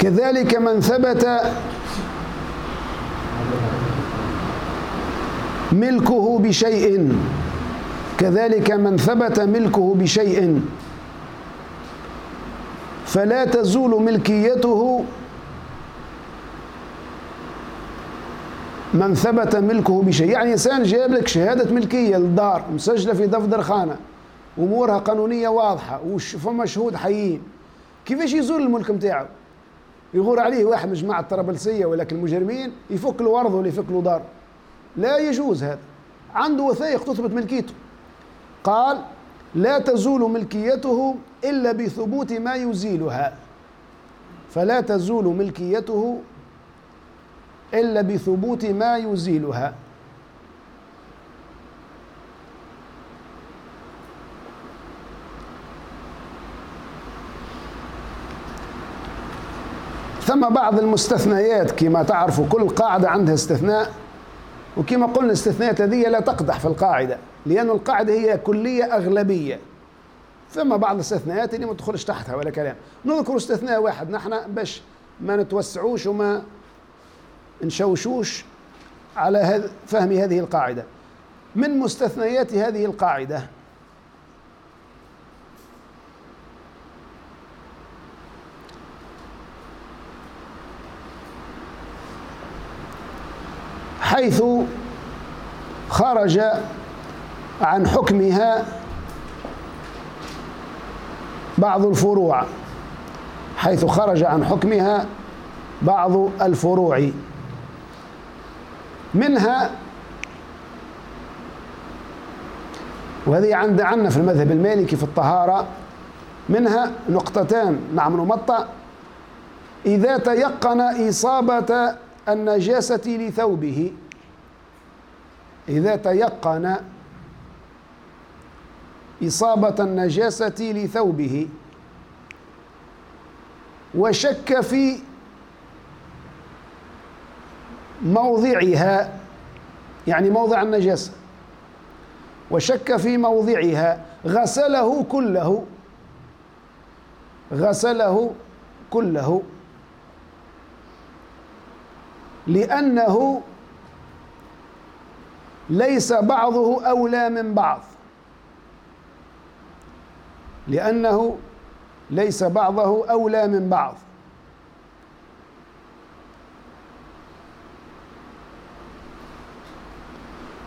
كذلك من ثبت ملكه بشيء. كذلك من ثبت ملكه بشيء. فلا تزول ملكيته من ثبت ملكه بشيء. يعني إنسان جاب لك شهادة ملكية للدار مسجلة في دفتر خانة أمورها قانونية واضحة وفما شهود حيين. كيفاش يزول الملك نتاعو يغور عليه واحد من جماعة الطرابلسية ولكن المجرمين يفك له أرضه ولا يفك له دار. لا يجوز هذا. عنده وثائق تثبت ملكيته. قال لا تزول ملكيته إلا بثبوت ما يزيلها. فلا تزول ملكيته إلا بثبوت ما يزيلها. ثم بعض المستثنيات كما تعرفوا كل قاعدة عندها استثناء وكما قلنا الاستثناءات هذه لا تقدح في القاعدة لأن القاعدة هي كلية أغلبية. ثم بعض الاستثناءات اللي ما تدخلش تحتها ولا كلام. نذكر استثناء واحد نحن باش ما نتوسعوش وما نشوشوش على فهم هذه القاعدة. من مستثنيات هذه القاعدة حيث خرج عن حكمها بعض الفروع حيث خرج عن حكمها بعض الفروع. منها وهذه عند عنا في المذهب المالكي في الطهارة منها نقطتان. نعم نمطى إذا تيقن إصابة النجاسة لثوبه إذا تيقن إصابة النجاسة لثوبه وشك في موضعها يعني موضع النجاسة وشك في موضعها غسله كله غسله كله لأنه ليس بعضه أولى من بعض. لأنه ليس بعضه أولى من بعض.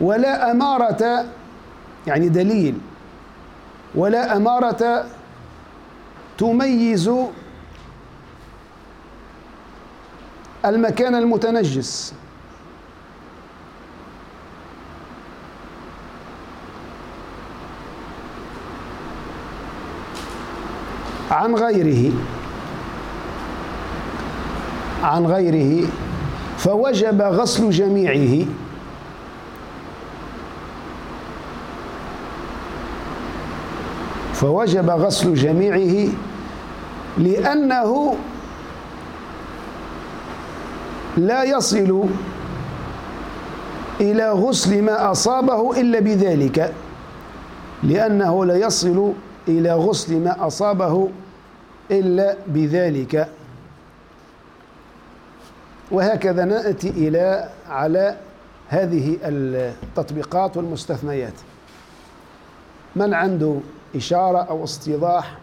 ولا أمارة يعني دليل ولا أمارة تميز المكان المتنجس. عن غيره. عن غيره. فوجب غسل جميعه. فوجب غسل جميعه لأنه لا يصل إلى غسل ما أصابه إلا بذلك لأنه لا يصل إلى غسل ما أصابه إلا بذلك. وهكذا نأتي إلى على هذه التطبيقات والمستثنيات. من عنده إشارة أو استيضاح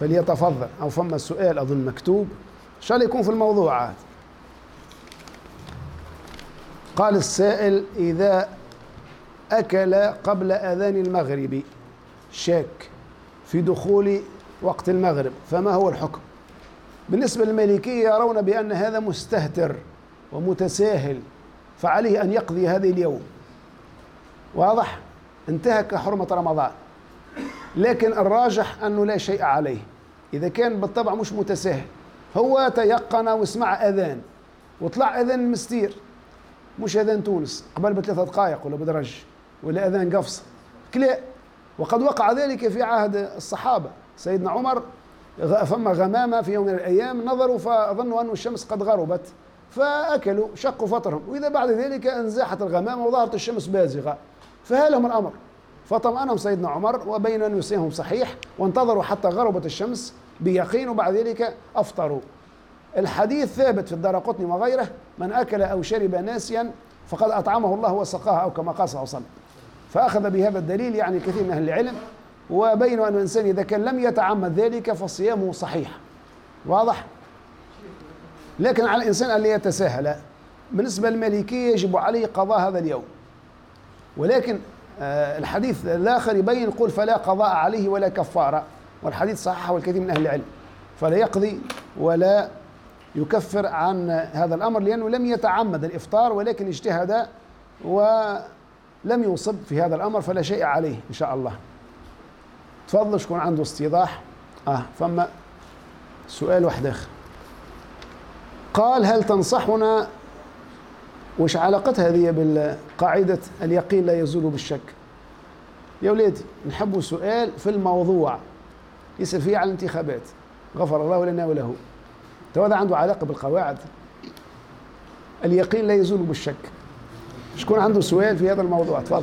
فليتفضل. أو فما السؤال أظن مكتوب. إن شاء الله يكون في الموضوعات قال السائل إذا أكل قبل أذان المغرب شاك في دخول وقت المغرب فما هو الحكم؟ بالنسبة للمالكية يرون بأن هذا مستهتر ومتساهل فعليه أن يقضي هذه اليوم. واضح؟ انتهك حرمة رمضان. لكن الراجح أنه لا شيء عليه. إذا كان بالطبع مش متساهل. هو تيقن وسمع أذان. وطلع أذان المستير مش أذان تونس. قبل بثلاثة دقائق ولا بدرج. ولا أذان قفص. كلا وقد وقع ذلك في عهد الصحابة. سيدنا عمر فما غمامة في يوم من الأيام نظروا فظنوا أن الشمس قد غربت فأكلوا شقوا فطرهم. وإذا بعد ذلك أنزاحت الغمامة وظهرت الشمس بازغة. فهالهم الأمر. فطمأنهم سيدنا عمر وبين أن يسيهم صحيح وانتظروا حتى غربت الشمس بيقين وبعد ذلك أفطروا. الحديث ثابت في الدار قطني وغيره من أكل أو شرب ناسيا فقد أطعمه الله وسقاه أو كما قال صلى الله عليه وسلم. فأخذ بهذا الدليل يعني كثير من أهل العلم وبينوا أن الإنسان إذا كان لم يتعمد ذلك فصيامه صحيح. واضح؟ لكن على الإنسان أن يتساهل. بالنسبة للمالكية يجب عليه قضاء هذا اليوم. ولكن آه، الحديث الآخر يبين يقول فلا قضاء عليه ولا كفارة. والحديث صححه الكثير من أهل العلم. فلا يقضي ولا يكفر عن هذا الأمر لأنه لم يتعمد الإفطار ولكن اجتهد ولم يصب في هذا الأمر فلا شيء عليه إن شاء الله. تفضل شكون عنده استيضاح؟ آه فما سؤال واحد آخر. قال هل تنصحنا؟ وش علاقتها هذه بالقاعدة؟ اليقين لا يزول بالشك. يا وليدي نحب سؤال في الموضوع يسأل فيه على الانتخابات. غفر الله لنا وله. تو هذا عنده علاقة بالقواعد. اليقين لا يزول بالشك. شكون عنده سؤال في هذا الموضوع. تفضل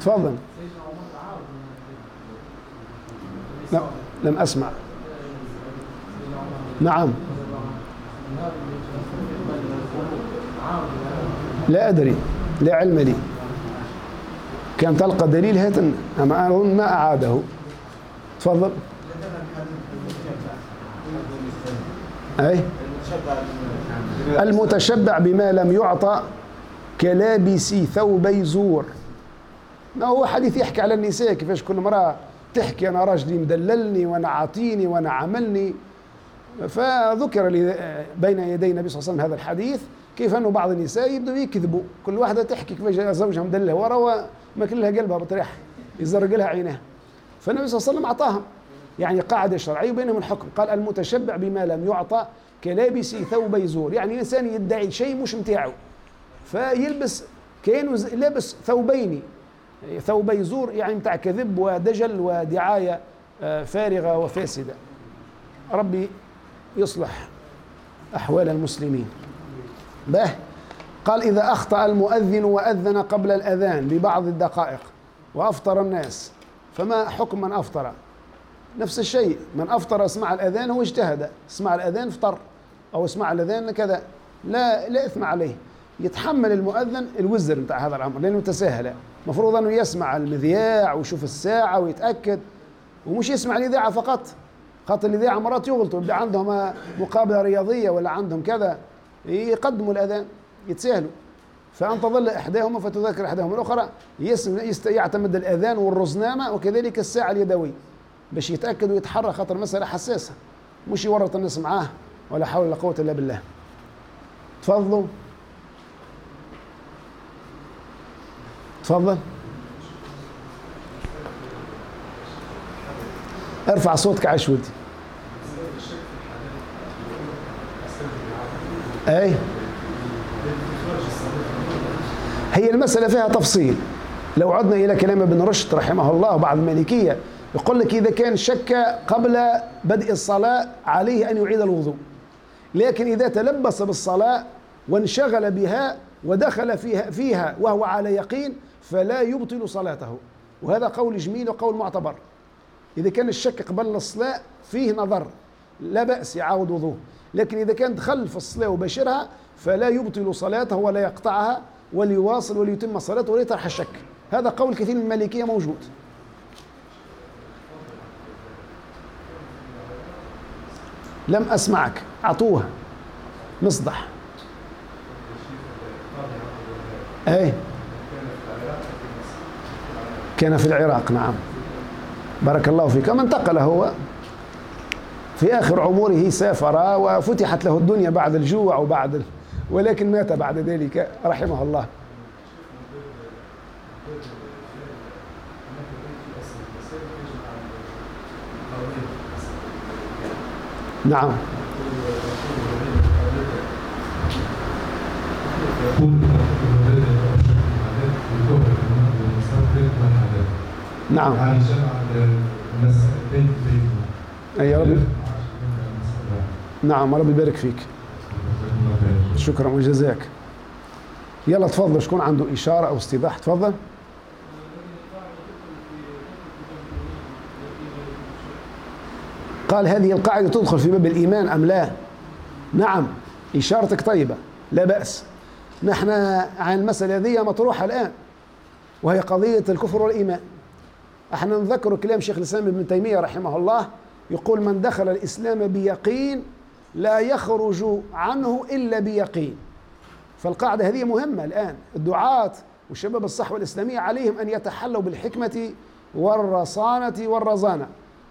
تفضل لا لم أسمع. نعم. لا أدري. لا علم لي. كان تلقى دليل هاتن. أما أظن ما أعاده. تفضل أي؟ المتشبع بما لم يعطى كلابس ثوبي زور. ما هو حديث يحكي على النساء كيفاش كل مرأة تحكي أنا راجلي مدللني وأنا عاطيني وأنا عملني. فذكر بين يدي النبي صلى الله عليه وسلم هذا الحديث كيف أنه بعض النساء يبدأوا يكذبوا. كل واحدة تحكي كيفاش زوجها مدلة ورا ما كلها قلبها بطريح يزرق لها عينها فالنبي صلى الله عليه وسلم أعطاهم. يعني قاعدة شرعية وبينهم الحكم. قال المتشبع بما لم يعطى كلابس ثوبي زور. يعني إنسان يدعي شيء مش متاعه. فيلبس كأنه لابس ثوبين. ثوبي زور يعني متاع كذب ودجل ودعاية آه، فارغة وفاسدة. ربي يصلح أحوال المسلمين. به قال إذا أخطأ المؤذن وأذن قبل الأذان ببعض الدقائق وأفطر الناس فما حكم من أفطر؟ نفس الشيء من أفطر اسمع الأذان هو اجتهد اسمع الأذان فطر أو اسمع الأذان كذا لا لا إثم عليه. يتحمل المؤذن الوزر بتاع هذا الأمر لأنه تساهل. المفروض أنه يسمع المذياع ويشوف الساعة ويتأكد ومش يسمع الإذاعة فقط. خاطر الإذاعة مرات يغلطوا يبقى عندهم مقابلة رياضية ولا عندهم كذا يقدموا الأذان يتساهلوا. فأن تظل إحداهما فتذكر إحداهما الأخرى يعتمد الأذان والرزنامة وكذلك الساعة اليدوية باش يتأكد ويتحرى خاطر مسألة حساسة. مش يورط الناس معاه ولا حول ولا قوة إلا بالله. تفضلوا. تفضل. ارفع صوتك عشود أي. هي المسألة فيها تفصيل. لو عدنا إلى كلام ابن رشد رحمه الله بعض المالكية يقول لك إذا كان شك قبل بدء الصلاة عليه أن يعيد الوضوء. لكن إذا تلبس بالصلاة وانشغل بها ودخل فيها, فيها وهو على يقين فلا يبطل صلاته. وهذا قول جميل وقول معتبر. إذا كان الشك قبل الصلاة فيه نظر لا بأس يعاود وضوء لكن إذا كان دخل في الصلاة وبشرها فلا يبطل صلاته ولا يقطعها وليواصل وليتم صلاته وليطرح الشك. هذا قول كثير من المالكية موجود. لم أسمعك. أعطوها مصدح. أي كان في العراق نعم. بارك الله فيك. أما انتقل هو في آخر عمره سافر وفتحت له الدنيا بعد الجوع وبعد ولكن مات بعد ذلك رحمه الله. نعم. نعم. أي يا رب. نعم ربي يبارك فيك. شكرا وجزاك. يلا تفضل. شكون عنده إشارة أو استيضاح تفضل. قال هذه القاعدة تدخل في باب الإيمان أم لا؟ نعم إشارتك طيبة لا بأس. نحن عن المسألة هذه مطروحة الآن وهي قضية الكفر والإيمان. إحنا نذكر كلام شيخ الإسلام ابن تيمية رحمه الله يقول من دخل الإسلام بيقين لا يخرج عنه إلا بيقين. فالقاعدة هذه مهمة الآن. الدعاة والشباب الصحوة الإسلامية عليهم أن يتحلوا بالحكمة والرصانة والرزانة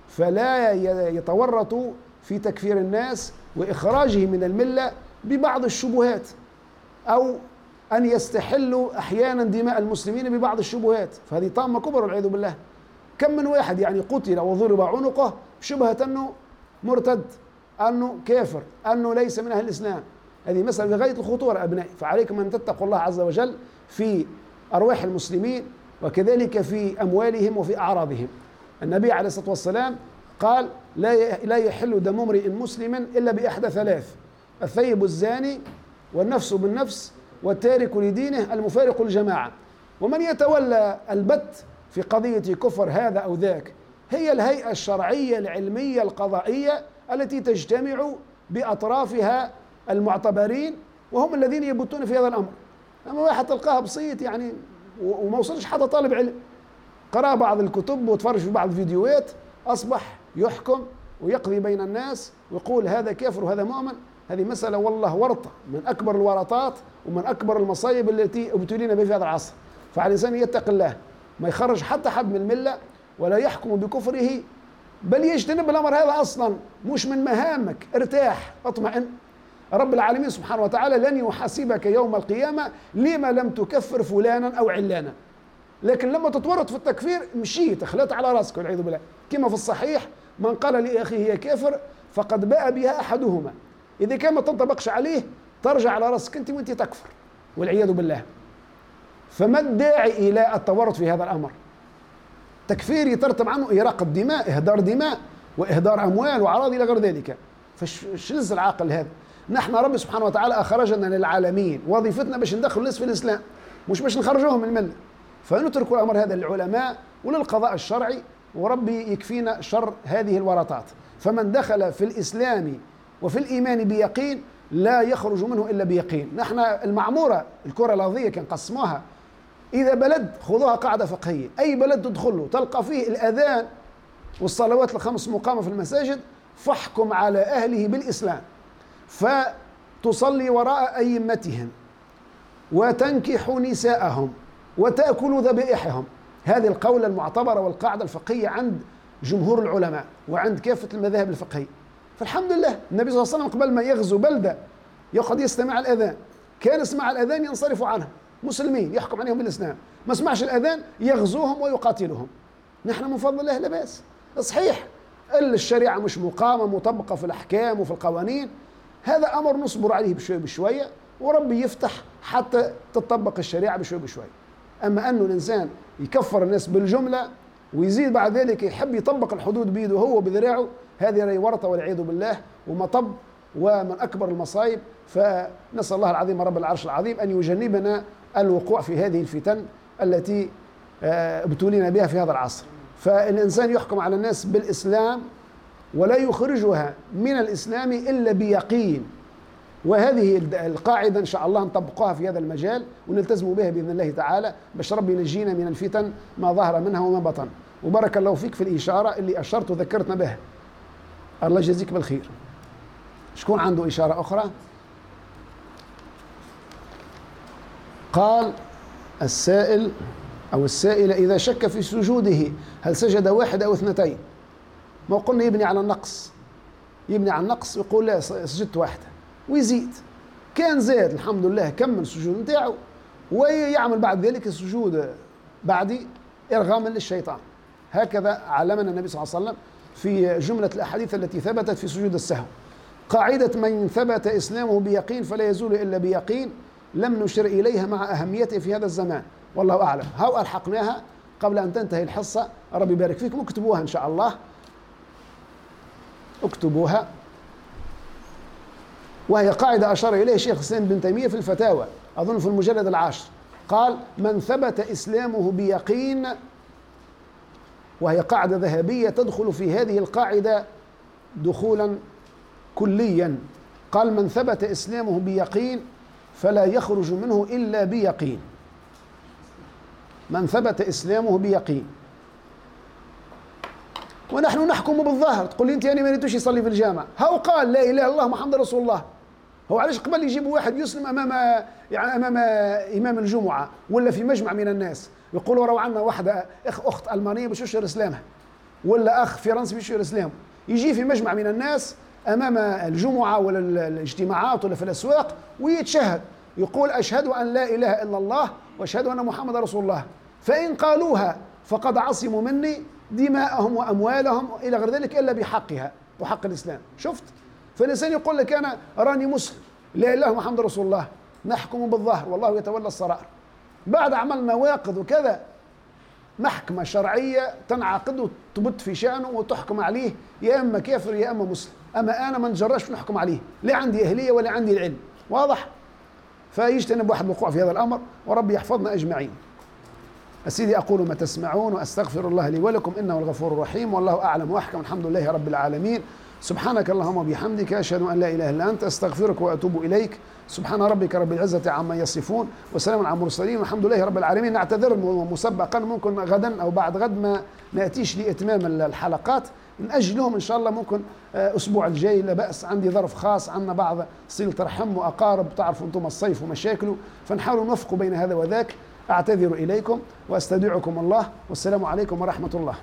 فلا يتورطوا في تكفير الناس وإخراجهم من الملة ببعض الشبهات أو أن يستحلوا أحيانا دماء المسلمين ببعض الشبهات. فهذه طامة كبرى والعياذ بالله. كم من واحد يعني قتل وضرب عنقه شبهة أنه مرتد أنه كافر أنه ليس من أهل الإسلام. هذه مسألة غاية الخطورة أبنائي. فعليكم أن تتقوا الله عز وجل في أرواح المسلمين وكذلك في أموالهم وفي أعراضهم. النبي عليه الصلاة والسلام قال لا لا يحل دم امرئ مسلم إلا بإحدى ثلاث الثيب الزاني والنفس بالنفس والتارك لدينه المفارق الجماعة ومن يتولى البت في قضية كفر هذا أو ذاك هي الهيئة الشرعية العلمية القضائية التي تجتمع بأطرافها المعتبرين وهم الذين يبتون في هذا الأمر. أما واحد تلقاها بسيط يعني وما وصلش حتى طالب علم. قرأ بعض الكتب وتفرج في بعض الفيديوهات أصبح يحكم ويقضي بين الناس ويقول هذا كافر وهذا مؤمن. هذه مسألة والله ورطة من أكبر الورطات ومن أكبر المصايب التي ابتلينا بها في هذا العصر. فعلى الإنسان يتق الله. ما يخرج حتى حد من الملة ولا يحكم بكفره بل يجتنب الأمر هذا أصلا مش من مهامك. ارتاح اطمئن. رب العالمين سبحانه وتعالى لن يحاسبك يوم القيامة لما لم تكفر فلانا أو علانا. لكن لما تتورط في التكفير مشيت خلت على راسك والعياذ بالله. كما في الصحيح من قال لأخيه يا كافر فقد باء بها أحدهما. إذا كان ما تنطبقش عليه ترجع على رأسك أنت وأنت تكفر والعياذ بالله. فما الداعي إلى التورط في هذا الأمر؟ تكفير يترتب عنه إراق الدماء إهدار دماء وإهدار أموال وأعراض إلى غير ذلك. فش العاقل هذا؟ نحن رب سبحانه وتعالى أخرجنا للعالمين. وظيفتنا باش ندخل الناس في الإسلام مش باش نخرجوهم من الملة. فنترك الأمر هذا للعلماء وللقضاء الشرعي وربي يكفينا شر هذه الورطات. فمن دخل في الإسلام وفي الإيمان بيقين لا يخرج منه إلا بيقين. نحن المعمورة الكرة الأرضية كان قسموها إذا بلد خذوها قاعدة فقهية. أي بلد تدخله تلقى فيه الأذان والصلوات الخمس مقامة في المساجد فاحكم على أهله بالإسلام. فتصلي وراء أئمتهم وتنكح نساءهم وتأكل ذبائحهم. هذه القولة المعتبرة والقاعدة الفقهية عند جمهور العلماء وعند كافة المذاهب الفقهية. فالحمد لله النبي صلى الله عليه وسلم قبل ما يغزو بلدة يقعد يستمع الأذان. كان يسمع الأذان ينصرف عنها مسلمين يحكم عليهم بالإسلام. ما سمعش الأذان يغزوهم ويقاتلهم. نحن من فضل الله لا بأس. صحيح الشريعة مش مقامة مطبقة في الأحكام وفي القوانين. هذا أمر نصبر عليه بشوية بشوية وربي يفتح حتى تطبق الشريعة بشوية بشوية أما أنه الإنسان يكفر الناس بالجملة ويزيد بعد ذلك يحب يطبق الحدود بيده هو بذراعه هذه ري ورطة والعياذ بالله ومطب ومن أكبر المصايب. فنسأل الله العظيم رب العرش العظيم أن يجنبنا الوقوع في هذه الفتن التي آه، ابتلينا بها في هذا العصر. فالإنسان يحكم على الناس بالإسلام ولا يخرجها من الإسلام إلا بيقين. وهذه القاعدة إن شاء الله نطبقها في هذا المجال ونلتزم بها بإذن الله تعالى. باش ربي ينجينا من الفتن ما ظهر منها وما بطن. وبارك الله فيك في الإشارة اللي أشرت وذكرتنا بها. الله يجزيك بالخير. شكون عنده إشارة أخرى؟ قال السائل أو السائلة إذا شك في سجوده هل سجد واحد أو اثنتين؟ ما قلنا يبني على النقص. يبني على النقص يقول لا سجدت واحدة. ويزيد. كان زاد الحمد لله كمل السجود نتاعو. ويعمل بعد ذلك السجود بعد إرغاما للشيطان. هكذا علمنا النبي صلى الله عليه وسلم في جملة الأحاديث التي ثبتت في سجود السهو. قاعدة من ثبت إسلامه بيقين فلا يزول إلا بيقين. لم نشر إليها مع أهميته في هذا الزمان. والله أعلم. هاو ألحقناها قبل أن تنتهي الحصة. ربي يبارك فيكم. اكتبوها إن شاء الله. اكتبوها. وهي قاعدة أشار إليها شيخ الإسلام بن تيمية في الفتاوى أظن في المجلد العاشر. قال من ثبت إسلامه بيقين وهي قاعدة ذهبية تدخل في هذه القاعدة دخولا كليا. قال من ثبت إسلامه بيقين فلا يخرج منه إلا بيقين. من ثبت إسلامه بيقين. ونحن نحكم بالظاهر. تقول لي أنت يعني ما ريتوش يصلي في الجامع. هو قال لا إله إلا الله محمد رسول الله. هو علاش قبل يجيبوا واحد يسلم أمام يعني أمام إمام الجمعة ولا في مجمع من الناس؟ يقولوا راهو عندنا واحدة اخ أخت ألمانية باش يشهر إسلامها. ولا أخ فرنسي باش يشهر إسلامه. يجي في مجمع من الناس أمام الجمعة ولا الاجتماعات ولا في الأسواق ويتشهد. يقول أشهد أن لا إله إلا الله وأشهد أن محمد رسول الله. فإن قالوها فقد عصموا مني دماءهم وأموالهم إلى غير ذلك إلا بحقها وحق الإسلام. شفت؟ فالإنسان يقول لك أنا راني مسلم. لا إله محمد رسول الله. نحكم بالظاهر والله يتولى السرائر بعد عمل نواقض وكذا محكمة شرعية تنعقد وتبت في شأنه وتحكم عليه يا إما كافر يا إما مسلم. أما أنا ما نجرش نحكم عليه لا عندي أهلية ولا عندي العلم. واضح؟ فيجتنب واحد الوقوع في هذا الأمر وربي يحفظنا أجمعين. سيدي أقول ما تسمعون وأستغفر الله لي ولكم إنه الغفور الرحيم والله أعلم وأحكم الحمد لله رب العالمين. سبحانك اللهم وبحمدك أشهد أن لا إله إلا أنت أستغفرك وأتوب إليك. سبحان ربك رب العزة عما يصفون وسلام على المرسلين والحمد لله رب العالمين. نعتذر مسبقا ممكن غدا أو بعد غد ما نأتيش لإتمام الحلقات. نأجلهم إن شاء الله ممكن آه، أسبوع الجاي لا بأس عندي ظرف خاص عندنا بعض صلة رحم وأقارب تعرفوا أنتم الصيف ومشاكله فنحاول نوفق بين هذا وذاك. أعتذر إليكم وأستودعكم الله والسلام عليكم ورحمة الله.